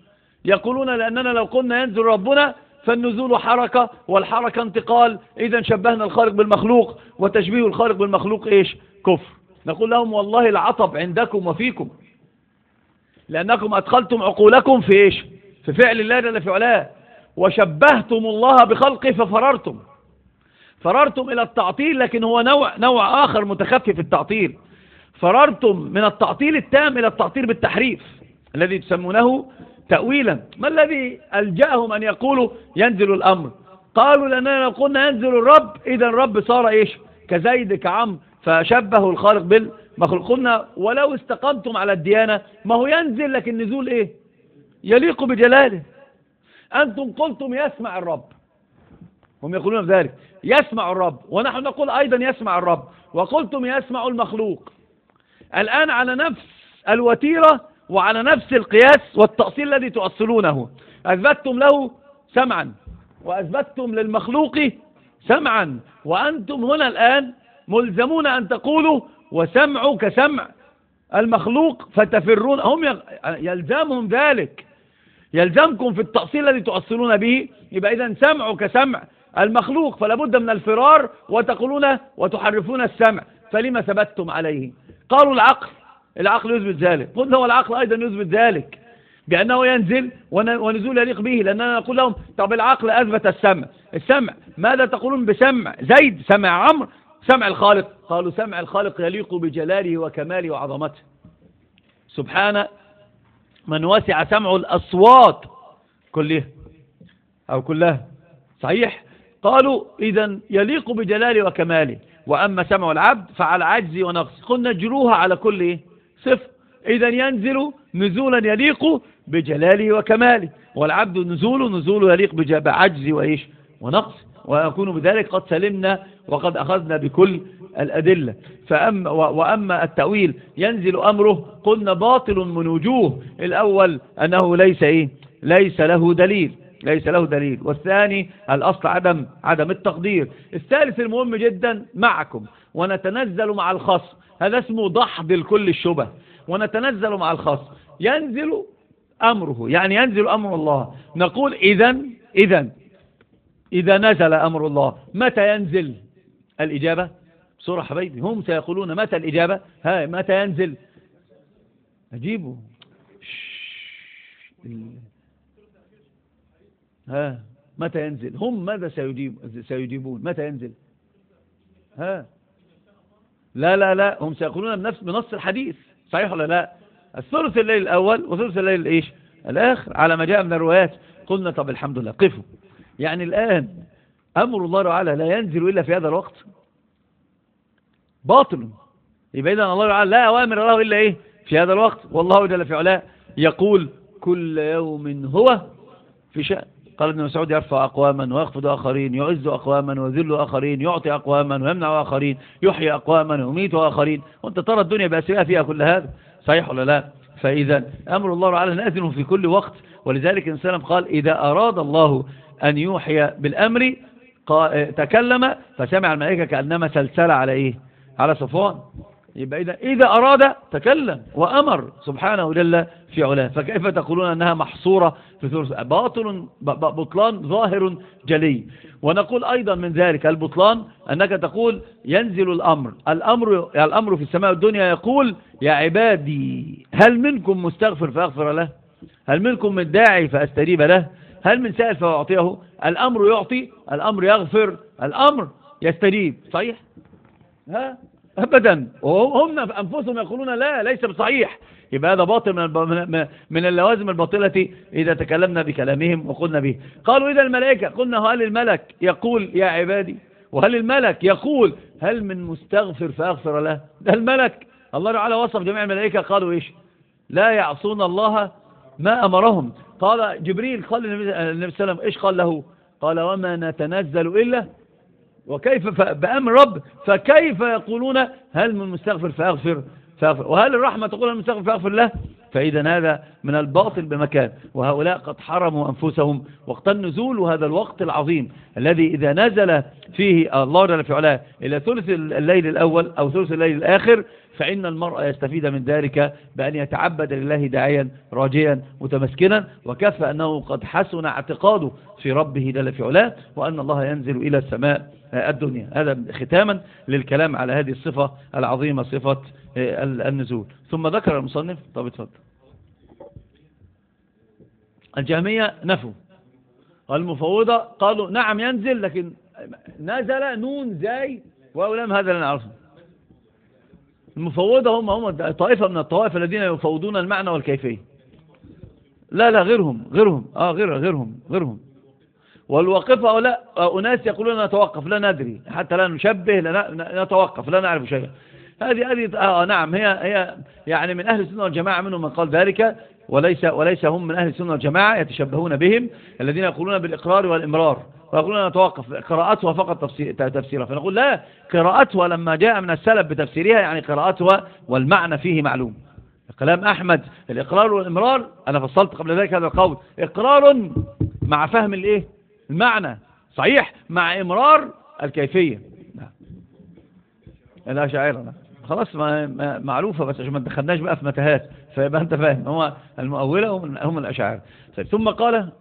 يقولون لأننا لو قلنا ينزل ربنا فالنزول حركة والحركة انتقال. إذا شبهنا الخالق بالمخلوق وتشبيه الخالق بالمخلوق إيش؟ كفر. نقول لهم والله العطب عندكم وفيكم. لأنكم أدخلتم عقولكم في إيش؟ في فعل الله جل في علاه. وشبهتم الله بخلقه ففررتم. فررتم إلى التعطيل لكن هو نوع, نوع آخر متخفي في التعطيل. فررتم من التعطيل التام إلى التعطيل بالتحريف الذي تسمونه تأويلا. ما الذي ألجأهم أن يقولوا ينزل الأمر؟ قالوا لأننا قلنا ينزل الرب إذا الرب صار إيش؟ كزيد كعم فشبهوا الخالق بالمخلوق قلنا ولو استقمتم على الديانة ما هو ينزل لكن نزول إيه؟ يليق بجلاله. أنتم قلتم يسمع الرب. هم يقولون ذلك يسمع الرب. ونحن نقول أيضا يسمع الرب. وقلتم يسمع المخلوق. الآن على نفس الوتيرة وعلى نفس القياس والتأصيل الذي تؤصلونه. أثبتتم له سمعا. وأثبتتم للمخلوق سمعا. وأنتم هنا الآن ملزمون أن تقولوا وسمعوا كسمع المخلوق فتفرون هم يلزمهم ذلك. يلزمكم في التأصيل الذي تؤصلون به يبقى إذا سمعوا كسمع المخلوق فلا بد من الفرار وتقولون وتحرفون السمع فلما ثبتتم عليه؟ قالوا العقل العقل يثبت ذلك. قلنا هو العقل أيضا يثبت ذلك بأنه ينزل ونزول يليق به لأننا نقول لهم طب العقل أثبت السمع. السمع ماذا تقولون بسمع؟ زيد سمع عمرو. سمع الخالق. قالوا سمع الخالق يليق بجلاله وكماله وعظمته. سبحان من وسع سمع الأصوات كلها أو كلها صحيح؟ قالوا إذا يليق بجلاله وكماله. وأما سمع العبد فعلى عجز ونقص. قلنا جروها على كل؟ صفر إذا ينزل نزولا يليق بجلاله وكماله. والعبد نزول نزول يليق بعجز وإيش؟ ونقص. ويكون بذلك قد سلمنا وقد أخذنا بكل الأدلة. فأما وأما التأويل ينزل أمره قلنا باطل من وجوه. الأول أنه ليس إيه؟ ليس له دليل ليس له دليل. والثاني الأصل عدم عدم التقدير. الثالث المهم جدا معكم ونتنزل مع الخص. هذا اسمه ضحض الكل الشبه. ونتنزل مع الخص. ينزل أمره يعني ينزل أمر الله. نقول إذا إذا إذا نزل أمر الله متى ينزل؟ الإجابة؟ بسرعة حبيبي هم سيقولون متى الإجابة؟ ها متى ينزل؟ أجيبه. ها متى ينزل؟ هم ماذا سيجيب سيجيبون؟ متى ينزل؟ ها لا لا لا هم سيقولون بنفس بنص الحديث صحيح ولا لا؟ الثلث الليل الأول وثلث الليل الإيش الآخر على ما جاء من الروايات قلنا طب الحمد لله قفوا. يعني الآن أمر الله تعالى لا ينزل إلا في هذا الوقت باطل. يبقى إذن الله تعالى لا أوامر له إلا إيه؟ في هذا الوقت. والله جل في علاه يقول كل يوم هو في شأن. قال ابن مسعود يرفع أقواما ويخفض آخرين يعز أقواما ويذل آخرين يعطي أقواما ويمنع آخرين يحيي أقواما ويميت آخرين. وأنت ترى الدنيا بأسرها فيها كل هذا. صحيح ولا لا؟ فإذا أمر الله تعالى نازل في كل وقت. ولذلك الإنسان قال إذا أراد الله أن يوحي بالأمر تكلم فسمع الملائكة كأنما سلسل على إيه؟ على صفوان. يبقى إذا, إذا أراد تكلم وأمر سبحانه جل في علاه. فكيف تقولون أنها محصورة في ثلث باطل بطلان ظاهر جلي. ونقول أيضا من ذلك البطلان أنك تقول ينزل الأمر. الأمر, الأمر في السماء والدنيا يقول يا عبادي هل منكم مستغفر فأغفر له؟ هل منكم من داعي فأستجيب له؟ هل من سائل فأعطيه؟ الأمر يعطي الأمر يغفر الأمر يستجيب. صحيح؟ ها؟ أبدا. وهم أنفسهم يقولون لا ليس بصحيح. يبقى هذا باطل من من اللوازم الباطلة إذا تكلمنا بكلامهم وقلنا به. قالوا إذا الملائكة قلنا هل الملك يقول يا عبادي؟ وهل الملك يقول هل من مستغفر فأغفر له؟ ده الملك. الله تعالى وصف جميع الملائكة. قالوا إيش؟ لا يعصون الله ما أمرهم. قال جبريل قال للنبي صلى الله عليه وسلم إيش قال له؟ قال وما نتنزل إلا وكيف بأمر رب فكيف يقولون؟ هل من مستغفر فأغفر, فأغفر. وهل الرحمة تقول المستغفر فأغفر له؟ فإذا هذا من الباطل بمكان وهؤلاء قد حرموا أنفسهم وقت النزول وهذا الوقت العظيم الذي إذا نزل فيه الله جل في علاه إلى ثلث الليل الأول أو ثلث الليل الآخر فإن المرء يستفيد من ذلك بأن يتعبد لله داعيا راجيا متمسكنا وكفى أنه قد حسن اعتقاده في ربه جل في علاه وأن الله ينزل إلى السماء الدنيا. هذا ختاما للكلام على هذه الصفة العظيمة صفة النزول. ثم ذكر المصنف طب اتفضل. الجهمية نفوا. والمفوضة قالوا نعم ينزل لكن نزل نون زاي وأولام هذا لا نعرفه. المفوضة هم هم طائفة من الطوائف الذين يفوضون المعنى والكيفية. لا لا غيرهم غيرهم. آه غير غيرهم غيرهم. والواقفة لا أناس يقولون نتوقف لا ندري. حتى لا نشبه لا نتوقف لا نعرف شيئا. هذه هذه آه نعم هي هي يعني من أهل السنة والجماعة منهم من قال ذلك. وليس وليس هم من أهل السنة والجماعة يتشبهون بهم الذين يقولون بالإقرار والإمرار ويقولون نتوقف قراءتها فقط تفسيرها. فنقول لا قراءتها لما جاء من السلف بتفسيرها يعني قراءتها والمعنى فيه معلوم. كلام أحمد الإقرار والإمرار أنا فصلت قبل ذلك هذا القول. إقرار مع فهم الإيه؟ المعنى. صحيح مع إمرار الكيفية. لا شعير خلاص ما معروفة بس عشان ما دخلناش بقى في متاهات. فيبقى أنت فاهم. هو المؤولة هم, هم الأشاعرة طيب ثم قال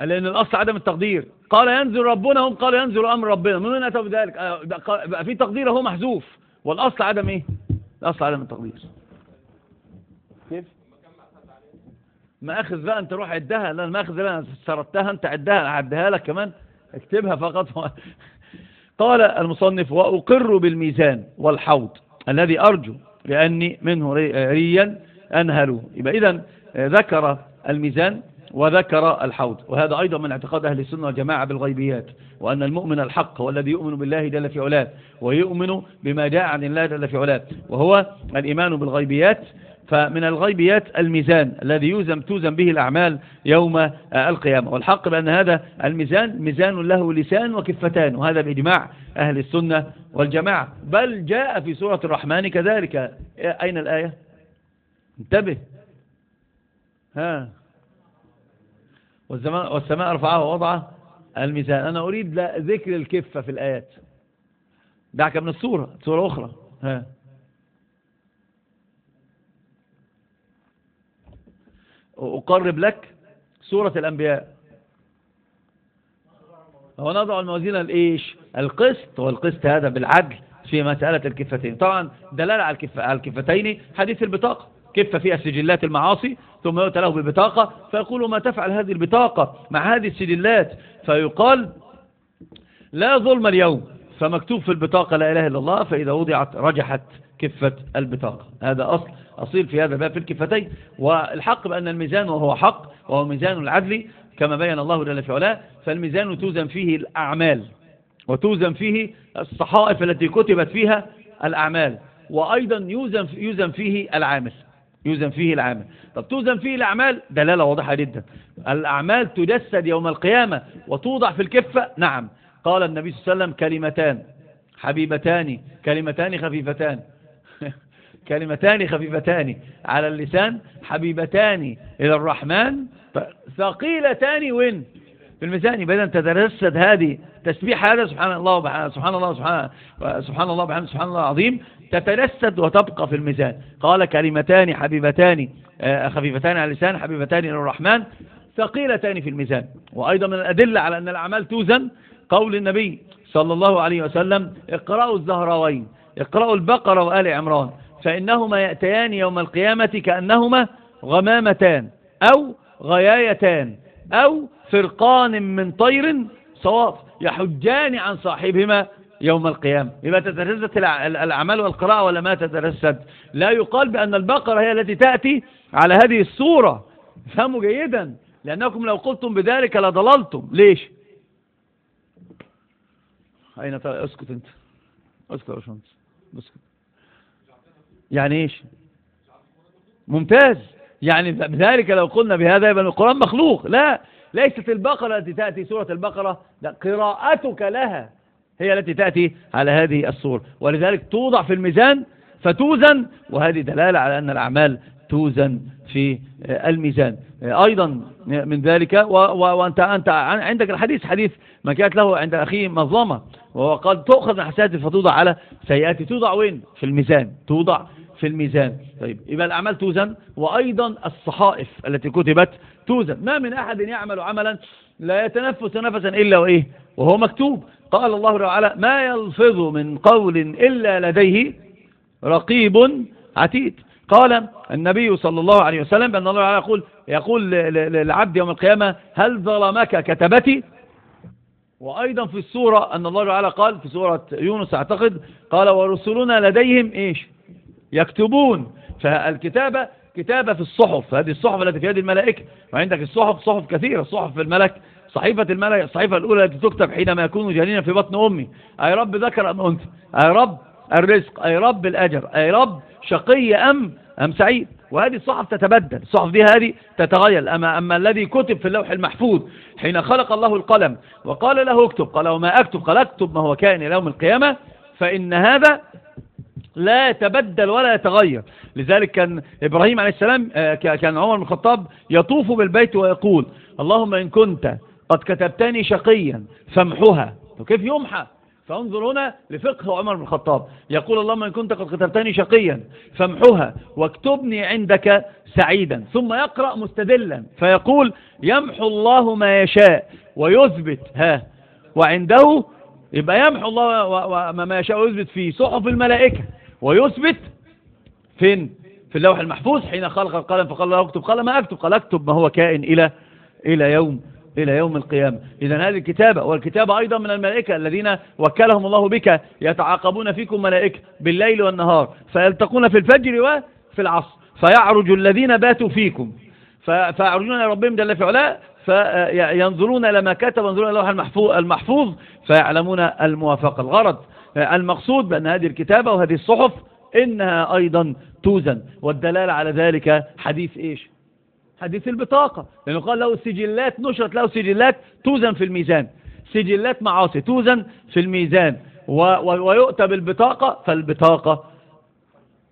لأن الأصل عدم التقدير. قال ينزل ربنا هم قال ينزل أمر ربنا. من وين أتوا بذلك بقى في تقدير هو محذوف. والأصل عدم إيه؟ الأصل عدم التقدير. كيف؟ ما أخذ بقى أنت روح عدها. لا ما أخذ بقى سردتها أنت عدها أعدها لك كمان. اكتبها فقط. قال المصنف وأقر بالميزان والحوض الذي أرجو لأني منه ريا أنهل يبقى إذن ذكر الميزان وذكر الحوض. وهذا أيضا من اعتقاد أهل السنة والجماعة بالغيبيات وأن المؤمن الحق هو الذي يؤمن بالله جل في علاه ويؤمن بما جاء عن الله جل في علاه. وهو الإيمان بالغيبيات فمن الغيبيات الميزان الذي يوزن توزن به الأعمال يوم القيامة. والحق بأن هذا الميزان ميزان له لسان وكفتان وهذا بإجماع أهل السنة والجماعة. بل جاء في سورة الرحمن كذلك. أين الآية؟ انتبه. ها. والسماء, رفعها ووضع الميزان. أنا أريد ذكر الكفة في الآيات. دعك من السورة سورة أخرى. ها. أقرب لك سورة الأنبياء. ونضع الموازين الإيش القسط والقسط هذا بالعدل في مسألة الكفتين. طبعا دلالة على الكفتين حديث البطاقة. كفة فيها سجلات المعاصي ثم يؤتى له ببطاقة فيقول ما تفعل هذه البطاقة مع هذه السجلات؟ فيقال لا ظلم اليوم فمكتوب في البطاقة لا إله إلا الله فإذا وضعت رجحت كفة البطاقة. هذا أصل أصيل في هذا الباب في الكفتين والحق بأن الميزان وهو حق وهو ميزان العدل كما بين الله جل في علاه فالميزان توزن فيه الأعمال وتوزن فيه الصحائف التي كتبت فيها الأعمال وأيضا يوزن, يوزن فيه العامل يوزن فيه العامل. طب توزن فيه الأعمال؟ دلالة واضحة جدا. الأعمال تجسد يوم القيامة وتوضع في الكفة؟ نعم. قال النبي صلى الله عليه وسلم كلمتان حبيبتان كلمتان خفيفتان. كلمتان خفيفتان على اللسان حبيبتان إلى الرحمن ثقيلتان وين؟ في الميزان. إذا تترسد هذه تسبيح هذا سبحان الله وبحمده سبحان الله سبحان سبحان الله وبحمده سبحان الله العظيم تترسد وتبقى في الميزان. قال كلمتان حبيبتان آه، خفيفتان على اللسان حبيبتان إلى الرحمن ثقيلتان في الميزان. وأيضا من الأدلة على أن الأعمال توزن قول النبي صلى الله عليه وسلم اقرأوا الزهراوين اقرأوا البقرة وآل عمران. فإنهما يأتيان يوم القيامة كأنهما غمامتان أو غيايتان أو فرقان من طير صواف يحجان عن صاحبهما يوم القيامة. يبقى تترسد الأعمال والقراءة ولا ما تترسد لا يقال بأن البقرة هي التي تأتي على هذه الصورة. فهموا جيدا لأنكم لو قلتم بذلك لضللتم. ليش؟ أين أسكت أنت. أسكت يا باشمهندس. أسكت. يعني إيش؟ ممتاز. يعني بذلك لو قلنا بهذا يبقى القرآن مخلوق. لا ليست البقرة التي تأتي سورة البقرة لا قراءتك لها هي التي تأتي على هذه الصورة ولذلك توضع في الميزان فتوزن وهذه دلالة على أن الأعمال توزن في الميزان. أيضا من ذلك وأنت أنت عندك الحديث حديث ما كانت له عند أخيه مظلمة وهو قد تؤخذ من فتوضع على سيئاته توضع وين؟ في الميزان. توضع في الميزان. طيب يبقى الأعمال توزن وأيضا الصحائف التي كتبت توزن. ما من أحد يعمل عملا لا يتنفس نفسا إلا وإيه؟ وهو مكتوب. قال الله تعالى ما يلفظ من قول إلا لديه رقيب عتيد. قال النبي صلى الله عليه وسلم بأن الله تعالى يقول يقول للعبد يوم القيامة هل ظلمك كتبتي؟ وأيضا في السورة أن الله تعالى قال في سورة يونس أعتقد قال ورسلنا لديهم إيش؟ يكتبون. فالكتابة كتابة في الصحف هذه الصحف التي في يد الملائكة. وعندك الصحف صحف كثيرة صحف في الملك صحيفة الملك الصحيفة الأولى التي تكتب حينما يكون جنينا في بطن أمي. أي رب ذكر أم أنت أي رب الرزق؟ أي رب الأجر؟ أي رب شقي أم أم سعيد؟ وهذه الصحف تتبدل الصحف دي هذه تتغير. أما, أما الذي كتب في اللوح المحفوظ حين خلق الله القلم وقال له اكتب قال وما أكتب؟ قال أكتب ما هو كائن إلى يوم القيامة فإن هذا لا يتبدل ولا يتغير. لذلك كان إبراهيم عليه السلام آه، كان عمر بن الخطاب يطوف بالبيت ويقول اللهم إن كنت قد كتبتني شقيا فامحها وكيف يمحى؟ فانظر هنا لفقه عمر بن الخطاب. يقول اللهم إن كنت قد كتبتني شقيا فامحها واكتبني عندك سعيدا. ثم يقرأ مستدلا فيقول يمحو الله ما يشاء ويثبت. ها. وعنده يبقى يمحو الله ما يشاء ويثبت في صحف الملائكة ويثبت فين؟ في اللوح المحفوظ حين خلق القلم فقال له اكتب. قال ما أكتب؟ قال اكتب ما هو كائن إلى إلى يوم إلى يوم القيامة. إذا هذه الكتابة والكتابة أيضا من الملائكة الذين وكلهم الله بك يتعاقبون فيكم ملائكة بالليل والنهار فيلتقون في الفجر وفي العصر فيعرج الذين باتوا فيكم. فيعرجون إلى ربهم جل في علاه فينظرون إلى ما كتب ينظرون إلى المحفوظ, المحفوظ فيعلمون الموافقة الغرض. المقصود بأن هذه الكتابة وهذه الصحف إنها أيضا توزن والدلالة على ذلك حديث إيش؟ حديث البطاقة لأنه قال له سجلات نشرت له سجلات توزن في الميزان. سجلات معاصي توزن في الميزان. ويؤتى بالبطاقة فالبطاقة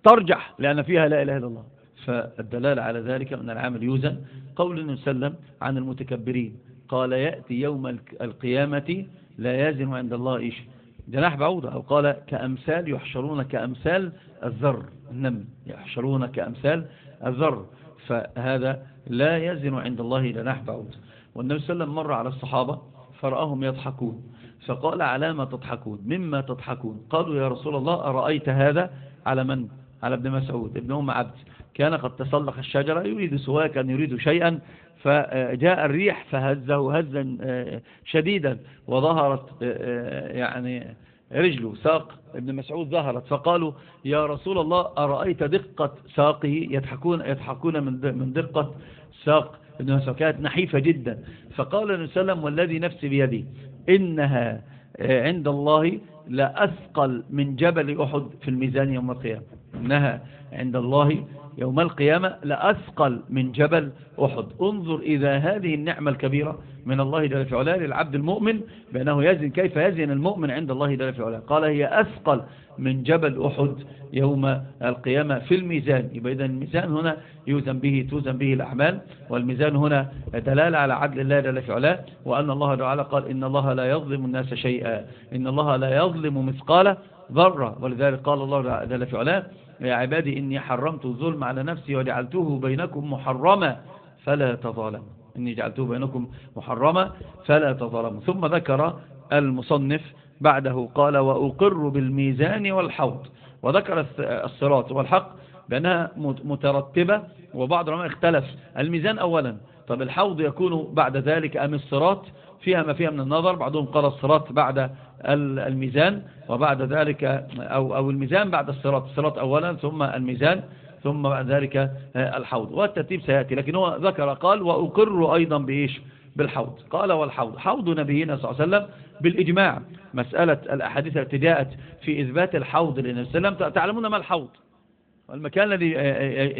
ترجح لأن فيها لا إله إلا الله. فالدلالة على ذلك من العمل يوزن. قول النبي صلى الله عليه وسلم عن المتكبرين قال يأتي يوم القيامة لا يزن عند الله إيش؟ جناح بعوضة. أو قال كأمثال يحشرون كأمثال الذر النمل يحشرون كأمثال الذر. فهذا لا يزن عند الله جناح بعوضة والنبي صلى الله عليه وسلم مر على الصحابة فرأهم يضحكون. فقال على ما تضحكون؟ مما تضحكون؟ قالوا يا رسول الله أرأيت هذا؟ على من؟ على ابن مسعود ابن أم عبد. كان قد تسلق الشجرة يريد سواكا يريد شيئا فجاء الريح فهزه هزا آه، شديدا وظهرت آه، آه، يعني رجله ساق ابن مسعود ظهرت فقالوا يا رسول الله أرأيت دقة ساقه يضحكون يضحكون من دقة ساق؟ ابن مسعود كانت نحيفة جدا. فقال النبي صلى الله عليه وسلم والذي نفسي بيدي إنها عند الله لأثقل من جبل أحد في الميزان يوم القيامة إنها عند الله يوم القيامة لأثقل من جبل أحد. انظر إذا هذه النعمة الكبيرة من الله جل في علاه للعبد المؤمن بأنه يزن كيف يزن المؤمن عند الله جل في علاه. قال هي أثقل من جبل أحد يوم القيامة في الميزان. يبقى الميزان هنا يوزن به توزن به الأعمال والميزان هنا دلالة على عدل الله جل في علاه وأن الله تعالى قال إن الله لا يظلم الناس شيئا إن الله لا يظلم مثقال ذرة. ولذلك قال الله جل في علاه يا عبادي إني حرمت الظلم على نفسي وجعلته بينكم محرما فلا تظالموا. إني جعلته بينكم محرما فلا تظالموا. ثم ذكر المصنف بعده قال وأقر بالميزان والحوض وذكر الصراط والحق بأنها مترتبة وبعض العلماء اختلف. الميزان أولا طب الحوض يكون بعد ذلك أم الصراط؟ فيها ما فيها من النظر بعضهم قال الصراط بعد الميزان وبعد ذلك أو, أو الميزان بعد الصراط الصراط أولا ثم الميزان ثم بعد ذلك الحوض. والترتيب سيأتي. لكن هو ذكر قال وأقر أيضا بإيش؟ بالحوض. قال والحوض. حوض نبينا صلى الله عليه وسلم بالإجماع. مسألة الأحاديث التي جاءت في إثبات الحوض للنبي صلى الله عليه وسلم تعلمون ما الحوض. المكان الذي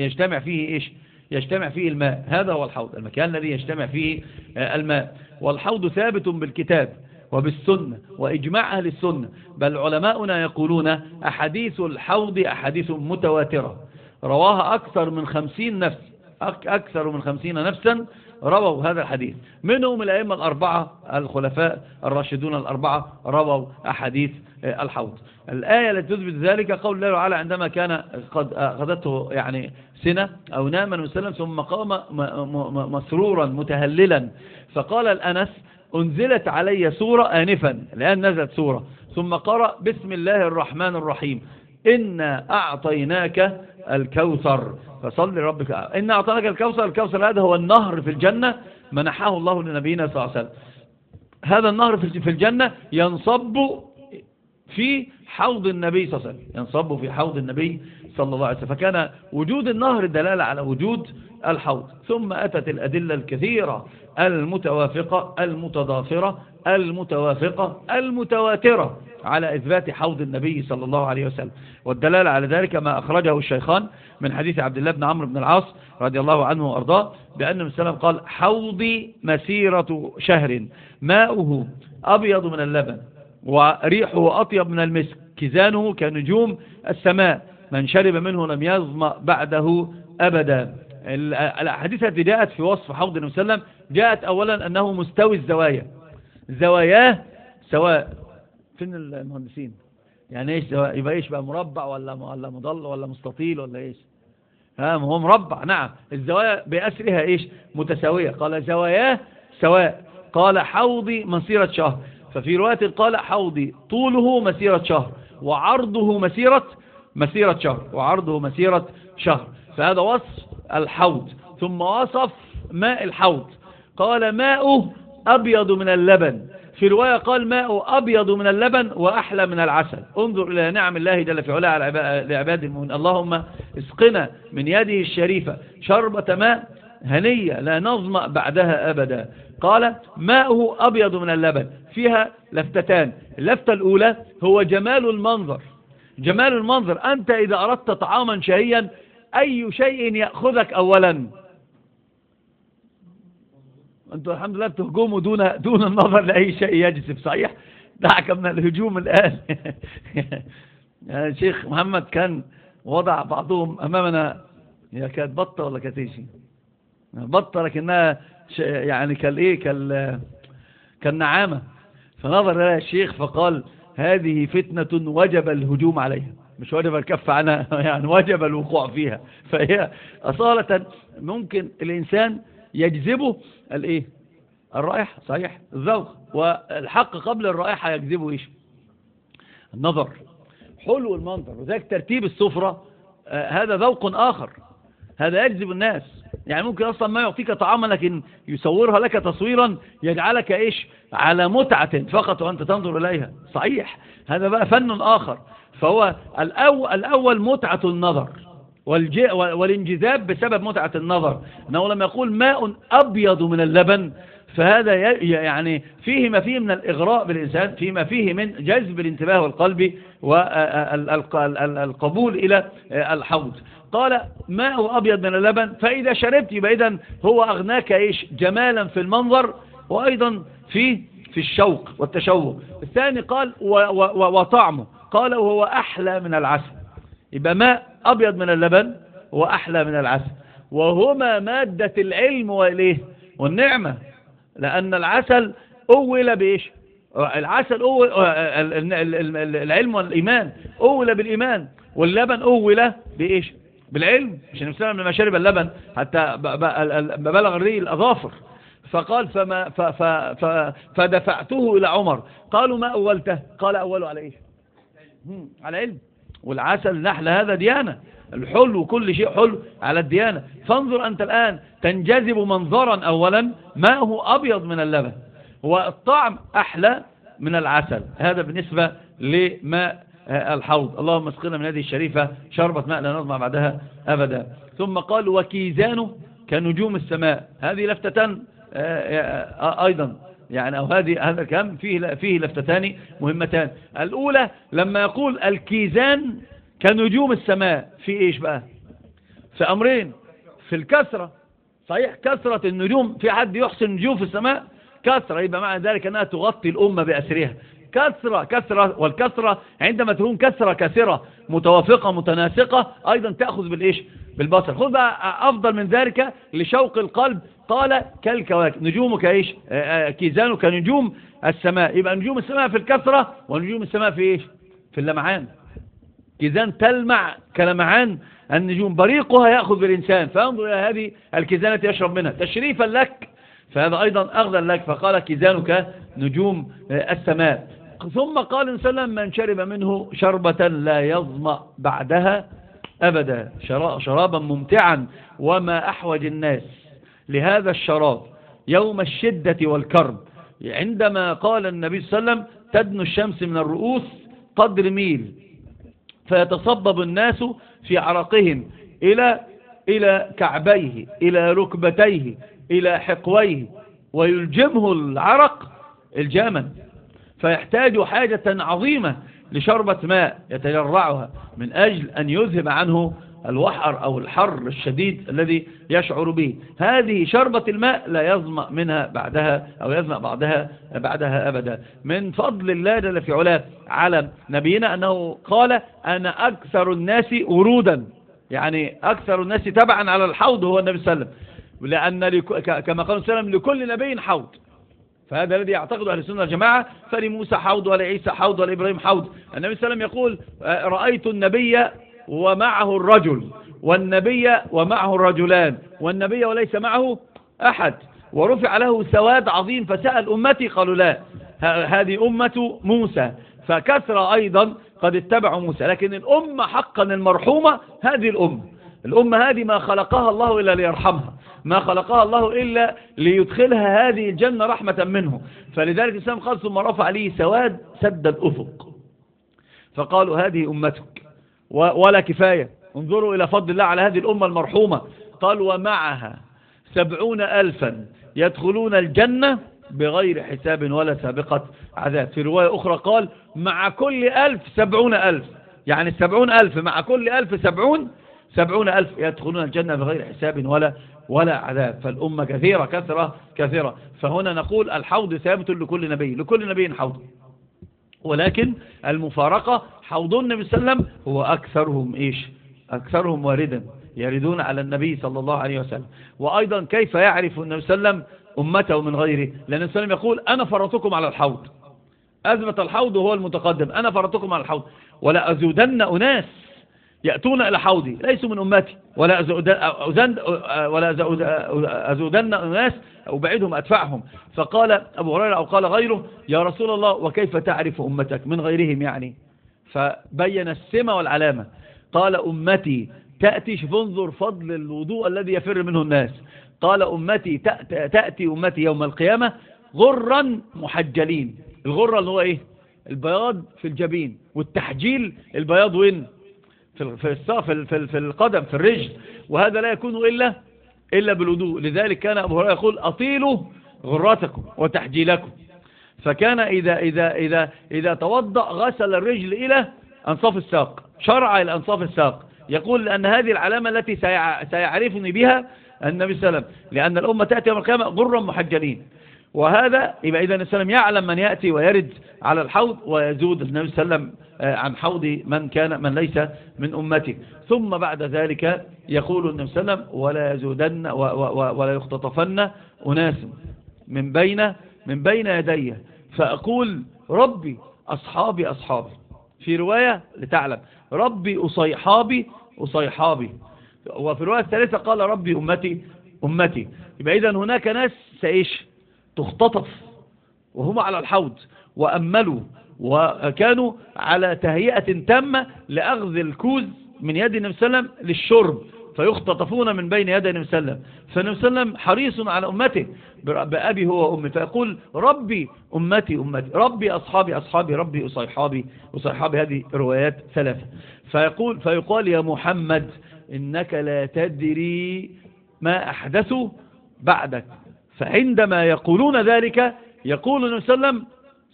يجتمع فيه إيش؟ يجتمع فيه الماء. هذا هو الحوض. المكان الذي يجتمع فيه الماء. والحوض ثابت بالكتاب وبالسنة وإجماع أهل السنة. بل علماؤنا يقولون أحاديث الحوض أحاديث متواترة. رواها أكثر من خمسين نفس أكثر من خمسين نفسا رووا هذا الحديث. منهم الأئمة الأربعة الخلفاء الراشدون الأربعة رووا أحاديث الحوض. الآية التي تثبت ذلك قول الله تعالى عندما كان قد أخذته يعني سنة أو نام وسلم ثم قام مسرورا متهللا فقال الأنس أنزلت علي سورة آنفا الآن نزلت سورة ثم قرأ بسم الله الرحمن الرحيم إنا أعطيناك الكوثر فصل ربك إنا أعطيناك الكوثر الكوثر هذا هو النهر في الجنة منحه الله لنبينا صلى الله عليه وسلم. هذا النهر في الجنة ينصب في حوض النبي صلى الله عليه وسلم ينصب في حوض النبي صلى الله عليه وسلم. فكان وجود النهر دلالة على وجود الحوض. ثم أتت الأدلة الكثيرة المتوافقة المتضافرة المتوافقة المتواترة على إثبات حوض النبي صلى الله عليه وسلم. والدلالة على ذلك ما أخرجه الشيخان من حديث عبد الله بن عمرو بن العاص رضي الله عنه وأرضاه بأن السلام قال حوضي مسيرة شهر ماؤه أبيض من اللبن. وريحه أطيب من المسك. كزانه كنجوم السماء. من شرب منه لم يظمأ بعده أبدا. الأحاديث التي جاءت في وصف حوض النبي صلى الله عليه وسلم جاءت أولا أنه مستوي الزوايا. زواياه سواء فين المهندسين. يعني إيش؟ يبقى إيش بقى؟ مربع ولا ولا مضل ولا مستطيل ولا إيش؟ ها هو مربع. نعم. الزوايا بأسرها إيش؟ متساوية. قال زواياه سواء قال حوضي مسيرة شهر. ففي رواية قال حوضي طوله مسيرة شهر وعرضه مسيرة مسيرة شهر وعرضه مسيرة شهر. فهذا وصف الحوض. ثم وصف ماء الحوض. قال ماؤه أبيض من اللبن. في رواية قال ماء أبيض من اللبن وأحلى من العسل. انظر إلى نعم الله جل في علاه لعباد المؤمنين. اللهم اسقنا من يده الشريفة شربة ماء هنية لا نظمأ بعدها أبدا. قال ماءه أبيض من اللبن؟ فيها لفتتان. اللفتة الأولى هو جمال المنظر. جمال المنظر أنت إذا أردت طعاما شهيا أي شيء يأخذك أولا؟ أنتوا الحمد لله بتهجموا دون, دون النظر لأي شيء يجذب صحيح؟ دعك من الهجوم الآن. يا شيخ محمد كان وضع بعضهم أمامنا. هي كانت بطة ولا كانت بطة لكنها يعني كالايه كال كالنعامة. فنظر إلى الشيخ فقال هذه فتنة وجب الهجوم عليها. مش وجب الكف عنها يعني وجب الوقوع فيها. فهي أصالة ممكن الإنسان يجذبه الإيه؟ الرائحة صحيح الذوق. والحق قبل الرائحة يجذبه إيش؟ النظر. حلو المنظر. وذلك ترتيب السفرة. آه هذا ذوق آخر. هذا يجذب الناس. يعني ممكن أصلا ما يعطيك طعاما لكن يصورها لك تصويرا يجعلك إيش؟ على متعة فقط وأنت تنظر إليها. صحيح. هذا بقى فن آخر. فهو الأول, الأول متعة النظر. والانجذاب بسبب متعة النظر. أنه لما يقول ماء أبيض من اللبن فهذا يعني فيه ما فيه من الإغراء بالإنسان فيه ما فيه من جذب الانتباه والقلب والقبول إلى الحوض. قال ماء أبيض من اللبن فإذا شربت يبقى هو أغناك إيش؟ جمالا في المنظر وأيضا في في الشوق والتشوق. الثاني قال وطعمه. قال وهو أحلى من العسل. يبقى ماء أبيض من اللبن وأحلى من العسل. وهما مادة العلم والإيه والنعمة. لأن العسل أول بإيش؟ العسل أول العلم والإيمان أول بالإيمان واللبن أول بإيش؟ بالعلم مش صلى لما شرب اللبن حتى بلغ الري الأظافر. فقال فما ف ف ف فدفعته إلى عمر. قالوا ما أولته؟ قال أوله على إيش؟ على علم. والعسل النحل هذا ديانة. الحلو وكل شيء حلو على الديانة. فانظر أنت الآن تنجذب منظرا أولا ما هو أبيض من اللبن. والطعم أحلى من العسل. هذا بالنسبة لماء الحوض. اللهم اسقنا من هذه الشريفة شربة ماء لا نظمع بعدها أبدا. ثم قال وكيزانه كنجوم السماء. هذه لفتتان أيضا. يعني أو هذه هذا الكلام فيه فيه لفتتان مهمتان. الأولى لما يقول الكيزان كنجوم السماء في إيش بقى؟ في أمرين. في الكسرة. صحيح كسرة النجوم في حد يحسن نجوم في السماء؟ كسرة. يبقى معنى ذلك أنها تغطي الأمة بأسرها. كسرة كسرة والكسرة عندما تكون كسرة كسرة متوافقة متناسقة أيضا تأخذ بالإيش؟ بالبصر. خذ بقى أفضل من ذلك لشوق القلب. قال كالكواكب. نجومك إيش؟ كيزانك نجوم السماء. يبقى نجوم السماء في الكسرة ونجوم السماء في إيش؟ في اللمعان. كيزان تلمع كلمعان النجوم. بريقها يأخذ بالإنسان. فانظر إلى هذه الكيزان التي يشرب منها. تشريفا لك فهذا أيضا أغذى لك. فقال كيزانك نجوم السماء. ثم قال وسلم من شرب منه شربة لا يظمأ بعدها أبدا. شرابا ممتعا وما أحوج الناس لهذا الشراب يوم الشدة والكرب. عندما قال النبي صلى الله عليه وسلم تدنو الشمس من الرؤوس قدر ميل. فيتصبب الناس في عرقهم إلى إلى كعبيه إلى ركبتيه إلى حقويه ويلجمه العرق الجاما فيحتاج حاجة عظيمة لشربة ماء يتجرعها من أجل أن يذهب عنه الوحر أو الحر الشديد الذي يشعر به. هذه شربة الماء لا يظمأ منها بعدها أو يظمأ بعدها بعدها أبدا. من فضل الله جل في علاه على نبينا أنه قال أنا أكثر الناس ورودا. يعني أكثر الناس تبعا على الحوض هو النبي صلى الله عليه وسلم. لأن كما قال صلى الله عليه وسلم لكل نبي حوض. فهذا الذي يعتقد أهل السنة الجماعة فلموسى حوض ولعيسى حوض ولإبراهيم حوض. النبي صلى الله عليه وسلم يقول رأيت النبي ومعه الرجل والنبي ومعه الرجلان والنبي وليس معه أحد. ورفع له سواد عظيم فسأل أمتي قالوا لا هذه أمة موسى. فكثر أيضا قد اتبعوا موسى. لكن الأمة حقا المرحومة هذه الأمة الأمة هذه ما خلقها الله إلا ليرحمها. ما خلقها الله إلا ليدخلها هذه الجنة رحمة منه. فلذلك الإسلام قال ثم رفع لي سواد سد الأفق. فقالوا هذه أمتك. ولا كفاية. انظروا إلى فضل الله على هذه الأمة المرحومة. قال ومعها سبعون ألفا يدخلون الجنة بغير حساب ولا سابقة عذاب. في رواية أخرى قال مع كل ألف سبعون ألف. يعني السبعون ألف مع كل ألف سبعون سبعون ألف يدخلون الجنة بغير حساب ولا ولا عذاب. فالأمة كثيرة كثرة كثيرة. فهنا نقول الحوض ثابت لكل نبي لكل نبي حوض. ولكن المفارقة حوض النبي صلى الله عليه وسلم هو أكثرهم إيش؟ أكثرهم واردا يردون على النبي صلى الله عليه وسلم. وأيضا كيف يعرف النبي صلى الله عليه وسلم أمته من غيره؟ لأن النبي صلى الله عليه وسلم يقول أنا فرطكم على الحوض. أزمة الحوض وهو المتقدم أنا فرطكم على الحوض. ولا أزودن أناس يأتون إلى حوضي ليسوا من أمتي. ولا أزودن, ولا أزودن أناس أبعدهم أدفعهم. فقال أبو هريرة أو قال غيره يا رسول الله وكيف تعرف أمتك؟ من غيرهم يعني. فبين السمة والعلامة. قال أمتي تأتي شوف انظر فضل الوضوء الذي يفر منه الناس. قال أمتي تأتي أمتي يوم القيامة غرا محجلين. الغرة اللي هو إيه؟ البياض في الجبين والتحجيل البياض وين؟ في في في في القدم في الرجل. وهذا لا يكون إلا إلا بالوضوء. لذلك كان أبو هريرة يقول أطيلوا غراتكم وتحجيلكم. فكان إذا إذا إذا إذا توضأ غسل الرجل إلى أنصاف الساق شرع إلى أنصاف الساق. يقول أن هذه العلامة التي سيعرفني بها النبي صلى الله عليه وسلم لأن الأمة تأتي يوم القيامة غرا محجلين. وهذا يبقى إذا السلام يعلم من يأتي ويرد على الحوض ويزود النبي صلى الله عليه وسلم آه، عن حوض من كان من ليس من أمته ثم بعد ذلك يقول النبي صلى الله عليه وسلم ولا يزودن ولا يختطفن أناس من بين من بين يدي. فأقول ربي أصحابي أصحابي. في رواية لتعلم ربي أصيحابي أصيحابي. وفي الرواية الثالثة قال ربي أمتي أمتي. يبقى إذن هناك ناس سإيش تختطف وهم على الحوض وأملوا وكانوا على تهيئة تامة لأخذ الكوز من يد النبي صلى الله عليه وسلم للشرب فيختطفون من بين يدي النبي صلى الله عليه وسلم. فالنبي صلى الله عليه وسلم حريص على أمته بأبي هو وأمي فيقول ربي أمتي أمتي ربي أصحابي أصحابي ربي أصيحابي أصيحابي هذه روايات ثلاثة. فيقول فيقال يا محمد إنك لا تدري ما أحدثوا بعدك. فعندما يقولون ذلك يقول النبي صلى الله عليه وسلم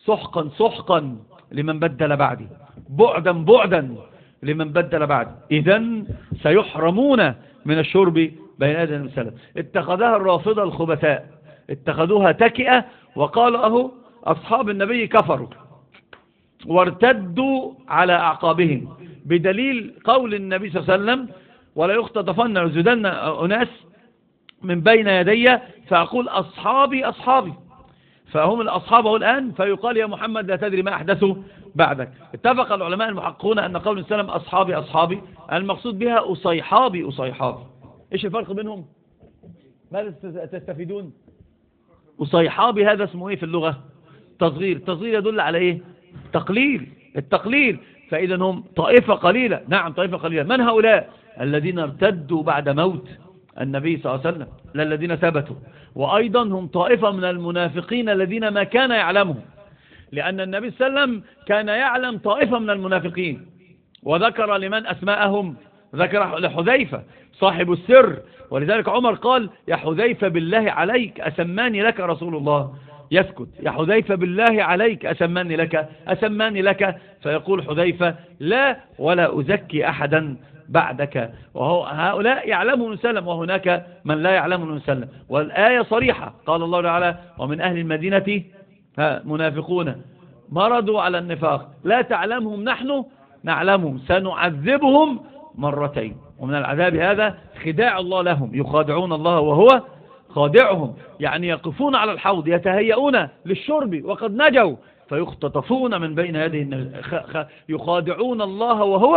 سحقا سحقا لمن بدل بعدي بعدا بعدا لمن بدل بعدي إذا سيحرمون من الشرب بين يدي النبي صلى الله عليه وسلم. اتخذها الرافضة الخبثاء اتخذوها تكئة وقالوا أهو أصحاب النبي كفروا وارتدوا على أعقابهم بدليل قول النبي صلى الله عليه وسلم ولا يختطفن وزدن أناس من بين يدي فأقول أصحابي أصحابي. فهم الأصحاب الآن فيقال يا محمد لا تدري ما أحدثوا بعدك. اتفق العلماء المحققون أن قول السلام أصحابي أصحابي المقصود بها أصيحابي أصيحابي. إيش الفرق بينهم؟ ماذا تستفيدون؟ أصيحابي هذا اسمه إيه في اللغة؟ تصغير. التصغير يدل على إيه؟ تقليل. التقليل. فإذا هم طائفة قليلة. نعم طائفة قليلة. من هؤلاء؟ الذين ارتدوا بعد موت. النبي صلى الله عليه وسلم للذين ثبتوا. وأيضا هم طائفة من المنافقين الذين ما كان يعلمهم. لأن النبي صلى الله عليه وسلم كان يعلم طائفة من المنافقين. وذكر لمن أسماءهم. ذكر لحذيفة صاحب السر. ولذلك عمر قال يا حذيفة بالله عليك أسماني لك رسول الله. يسكت يا حذيفة بالله عليك أسماني لك أسماني لك. فيقول حذيفة لا ولا أزكي أحدا. بعدك. وهو هؤلاء يعلمون سلم وهناك من لا يعلمون سلم. والآية صريحة. قال الله تعالى ومن أهل المدينة منافقون. مرضوا على النفاق. لا تعلمهم نحن نعلمهم. سنعذبهم مرتين. ومن العذاب هذا خداع الله لهم. يخادعون الله وهو خادعهم. يعني يقفون على الحوض يتهيئون للشرب وقد نجوا. فيختطفون من بين يديه يخادعون الله وهو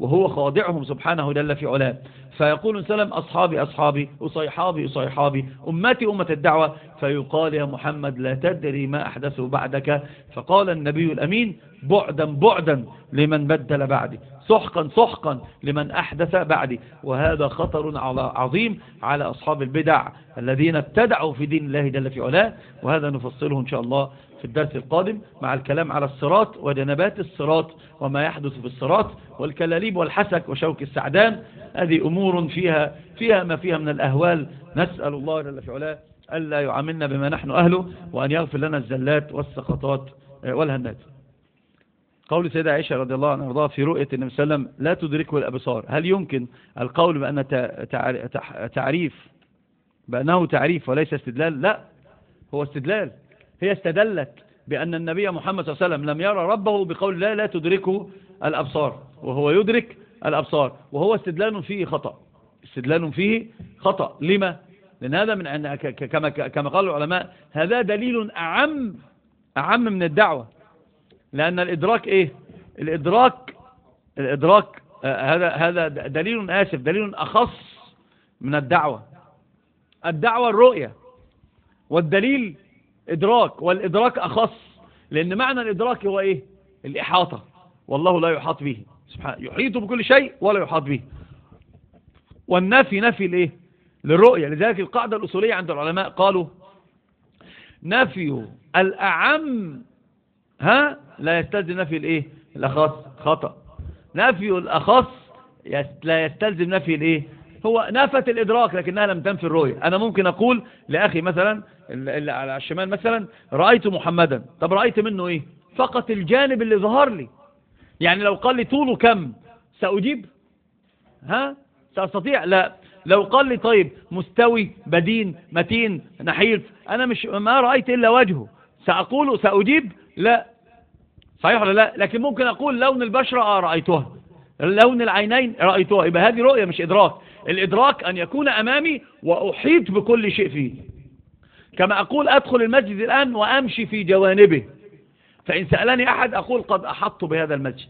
وهو خاضعهم سبحانه جل في علاه. فيقول سلم أصحابي أصحابي أصيحابي أصيحابي أمتي أمة الدعوة. فيقال يا محمد لا تدري ما أحدثه بعدك. فقال النبي الأمين بعدا بعدا لمن بدل بعدي. سحقا سحقا لمن أحدث بعدي. وهذا خطر عظيم على أصحاب البدع الذين ابتدعوا في دين الله جل في علاه. وهذا نفصله إن شاء الله في الدرس القادم مع الكلام على الصراط وجنبات الصراط وما يحدث في الصراط والكلاليب والحسك وشوك السعدان. هذه أمور فيها, فيها ما فيها من الأهوال. نسأل الله جل في علاه ألا يعاملنا بما نحن أهله وأن يغفر لنا الزلات والسقطات والهنات. قول سيدة عائشة رضي الله عنها وارضاها في رؤية النبي صلى الله عليه وسلم لا تدركه الأبصار. هل يمكن القول بأن تعريف بأنه تعريف وليس استدلال؟ لا هو استدلال. هي استدلت بأن النبي محمد صلى الله عليه وسلم لم يرى ربه بقول لا لا تدركه الأبصار وهو يدرك الأبصار وهو استدلال فيه خطأ. استدلال فيه خطأ. لما؟ لأن هذا من كما كما قال العلماء هذا دليل أعم أعم من الدعوة. لأن الإدراك إيه؟ الإدراك الإدراك آه، هذا هذا دليل آسف دليل أخص من الدعوة. الدعوة الرؤية. والدليل إدراك والإدراك أخص لأن معنى الإدراك هو إيه؟ الإحاطة. والله لا يحاط به. سبحانه يحيط بكل شيء ولا يحاط به. والنفي نفي الإيه للرؤية. لذلك القاعدة الأصولية عند العلماء قالوا نفي الأعم ها لا يستلزم نفي الإيه؟ الأخص خطأ. نفي الأخص لا يستلزم نفي الإيه؟ هو نفت الإدراك لكنها لم تنفي الرؤية. أنا ممكن أقول لأخي مثلا اللي على الشمال مثلا رأيت محمدا. طب رأيت منه إيه؟ فقط الجانب اللي ظهر لي. يعني لو قال لي طوله كم سأجيب؟ ها؟ سأستطيع؟ لا. لو قال لي طيب مستوي بدين متين نحيف أنا مش ما رأيت إلا وجهه. سأقول سأجيب؟ لا. صحيح ولا لا؟ لكن ممكن أقول لون البشرة آه رأيتها لون العينين رأيتها يبقى هذه رؤية مش إدراك. الإدراك أن يكون أمامي وأحيط بكل شيء فيه. كما أقول أدخل المسجد الآن وأمشي في جوانبه. فإن سألني أحد أقول قد أحطت بهذا المسجد.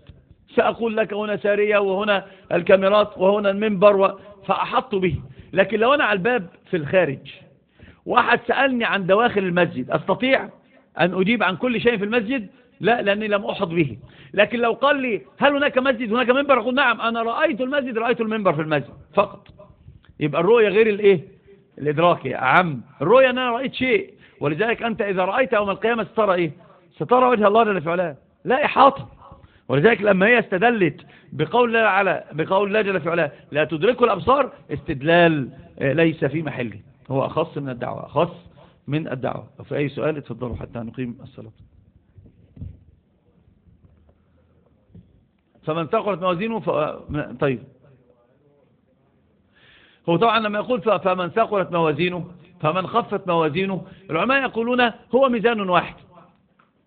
سأقول لك هنا سارية وهنا الكاميرات وهنا المنبر و... فأحط به. لكن لو أنا على الباب في الخارج وأحد سألني عن دواخل المسجد أستطيع أن أجيب عن كل شيء في المسجد؟ لا لأني لم أحط به. لكن لو قال لي هل هناك مسجد هناك منبر؟ أقول نعم أنا رأيت المسجد رأيت المنبر في المسجد فقط. يبقى الرؤية غير الإيه؟ الإدراكي أعم الرؤية أنا رأيت شيء. ولذلك أنت إذا رأيت يوم القيامة سترى إيه؟ سترى وجه الله جل في لا إحاطة. ولذلك لما هي استدلت بقول الله على بقول الله جل في لا تدركه الأبصار استدلال ليس في محله هو أخص من الدعوة أخص من الدعوة. في أي سؤال اتفضلوا حتى نقيم الصلاة. فمن ثقلت موازينه ف... طيب. هو طبعا لما يقول فمن ثقلت موازينه فمن خفت موازينه العلماء يقولون هو ميزان واحد.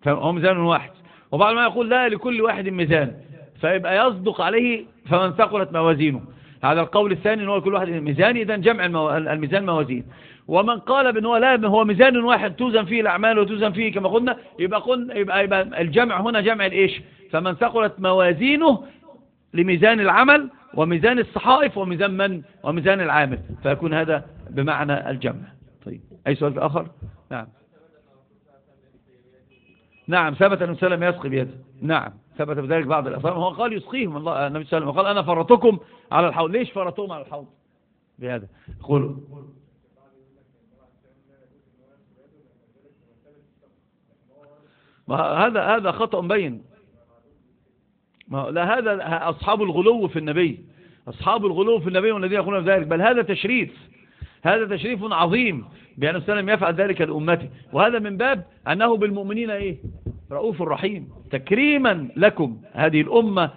هو ميزان واحد. وبعض ما يقول لا لكل واحد ميزان. فيبقى يصدق عليه فمن ثقلت موازينه. هذا القول الثاني إن هو كل واحد ميزان اذا جمع الميزان موازين. ومن قال بان هو لا هو ميزان واحد توزن فيه الأعمال وتوزن فيه كما قلنا يبقى قلنا يبقى, يبقى الجمع هنا جمع الإيش؟ فمن ثقلت موازينه لميزان العمل وميزان الصحائف وميزان من؟ وميزان العامل. فيكون هذا بمعنى الجمع. طيب. أي سؤال آخر؟ نعم. نعم ثبت أن سلم يسقي بيده. نعم. ثبت بذلك بعض الأثار. هو قال يسقيهم. الله النبي صلى الله عليه وسلم وقال أنا فرطكم على الحوض. ليش فرطوهم على الحوض؟ بهذا. قولوا هذا هذا خطأ بين ما لا هذا أصحاب الغلو في النبي. أصحاب الغلو في النبي والذين يقولون ذلك. بل هذا تشريف. هذا تشريف عظيم بأن السلام يفعل ذلك لأمته. وهذا من باب أنه بالمؤمنين إيه؟ رؤوف رحيم. تكريما لكم هذه الأمة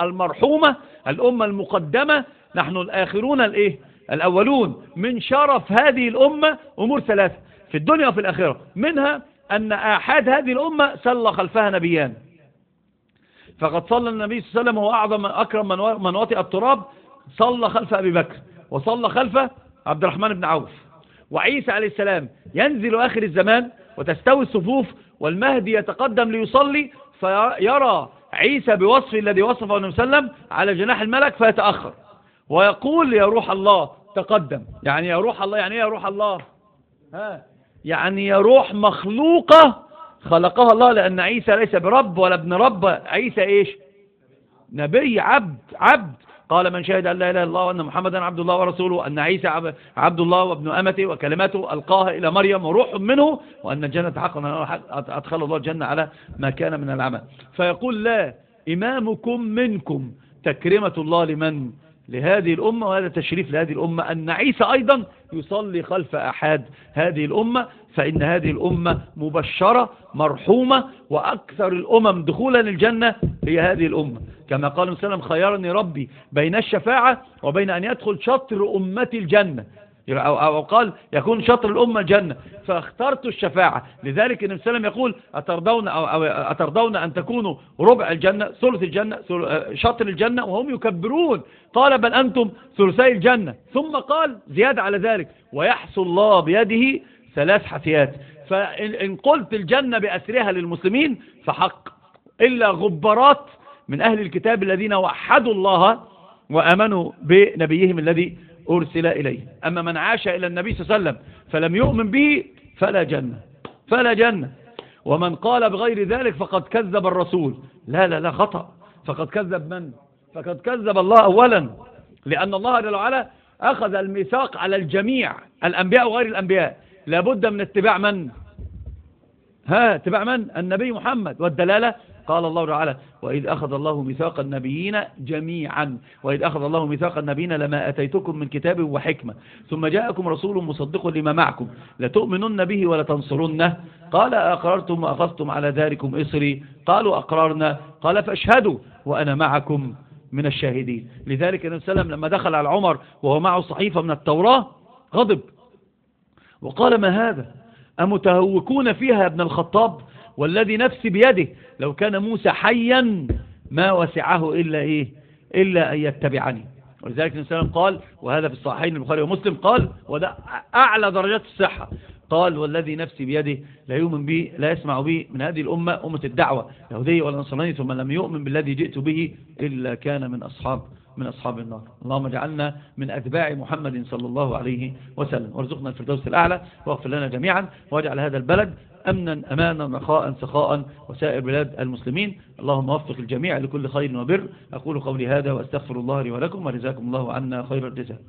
المرحومة الأمة المقدمة. نحن الآخرون الإيه؟ الأولون. من شرف هذه الأمة أمور ثلاثة. في الدنيا وفي الآخرة. منها أن آحاد هذه الأمة صلى خلفها نبيان. فقد صلى النبي صلى الله عليه وسلم هو أعظم أكرم من وطئ التراب صلى خلف أبي بكر وصلى خلف عبد الرحمن بن عوف. وعيسى عليه السلام ينزل آخر الزمان وتستوي الصفوف والمهدي يتقدم ليصلي فيرى عيسى بوصف الذي وصفه النبي صلى الله عليه وسلم على جناح الملك فيتأخر. ويقول يا روح الله تقدم. يعني يا روح الله يعني إيه يا روح الله؟ ها؟ يعني يا روح مخلوقة خلقها الله لأن عيسى ليس برب ولا ابن رب. عيسى إيش؟ نبي عبد عبد. قال من شهد أن لا إله إلا الله وأن محمدا عبد الله ورسوله وأن عيسى عبد الله وابن أمته وكلمته ألقاها إلى مريم وروح منه وأن الجنة حقا أدخل الله الجنة على ما كان من العمل. فيقول لا إمامكم منكم تكرمة الله لمن؟ لهذه الأمة وهذا تشريف لهذه الأمة أن عيسى أيضا يصلي خلف أحد هذه الأمة. فإن هذه الأمة مبشرة مرحومة وأكثر الأمم دخولا الجنة هي هذه الأمة. كما قال وسلم خيرني ربي بين الشفاعة وبين أن يدخل شطر أمتي الجنة. أو قال يكون شطر الأمة الجنة. فاخترت الشفاعة. لذلك النبي صلى الله عليه وسلم يقول أترضون, أو أترضون أن تكونوا ربع الجنة ثلث الجنة شطر الجنة؟ وهم يكبرون. قال بل أنتم ثلثي الجنة. ثم قال زيادة على ذلك ويحصل الله بيده ثلاث حثيات. فإن قلت الجنة بأسرها للمسلمين فحق. إلا غبرات من أهل الكتاب الذين وحدوا الله وأمنوا بنبيهم الذي أرسل إليه. أما من عاش إلى النبي صلى الله عليه وسلم فلم يؤمن به فلا جنة. فلا جنة. ومن قال بغير ذلك فقد كذب الرسول. لا لا لا خطأ. فقد كذب من؟ فقد كذب الله أولا. لأن الله جل وعلا أخذ الميثاق على الجميع الأنبياء وغير الأنبياء. لابد من اتباع من؟ ها اتباع من؟ النبي محمد. والدلالة؟ قال الله تعالى وإذ أخذ الله ميثاق النبيين جميعا وإذ أخذ الله ميثاق النبيين لما أتيتكم من كتاب وحكمة ثم جاءكم رسول مصدق لما معكم لتؤمنن به ولتنصرنه. قال أقررتم وأخذتم على ذلكم إصري. قالوا أقررنا. قال فاشهدوا وأنا معكم من الشاهدين. لذلك النبي صلى الله عليه وسلم لما دخل على عمر وهو معه صحيفة من التوراة غضب. وقال ما هذا؟ أمتهوكون فيها يا ابن الخطاب؟ والذي نفسي بيده لو كان موسى حيا ما وسعه إلا إيه؟ إلا أن يتبعني. ولذلك النبي قال وهذا في الصحيحين البخاري ومسلم قال وده أعلى درجات الصحة. قال والذي نفسي بيده لا يؤمن بي لا يسمع بي من هذه الأمة أمة الدعوة يهودية ولا نصرانية ثم لم يؤمن بالذي جئت به إلا كان من أصحاب من أصحاب النار. اللهم اجعلنا من أتباع محمد صلى الله عليه وسلم. وارزقنا الفردوس الأعلى واغفر لنا جميعا واجعل هذا البلد أمنا أمانا رخاء سخاء وسائر بلاد المسلمين. اللهم وفق الجميع لكل خير وبر. أقول قولي هذا وأستغفر الله لي ولكم ورزاكم الله عنا خير الجزاء.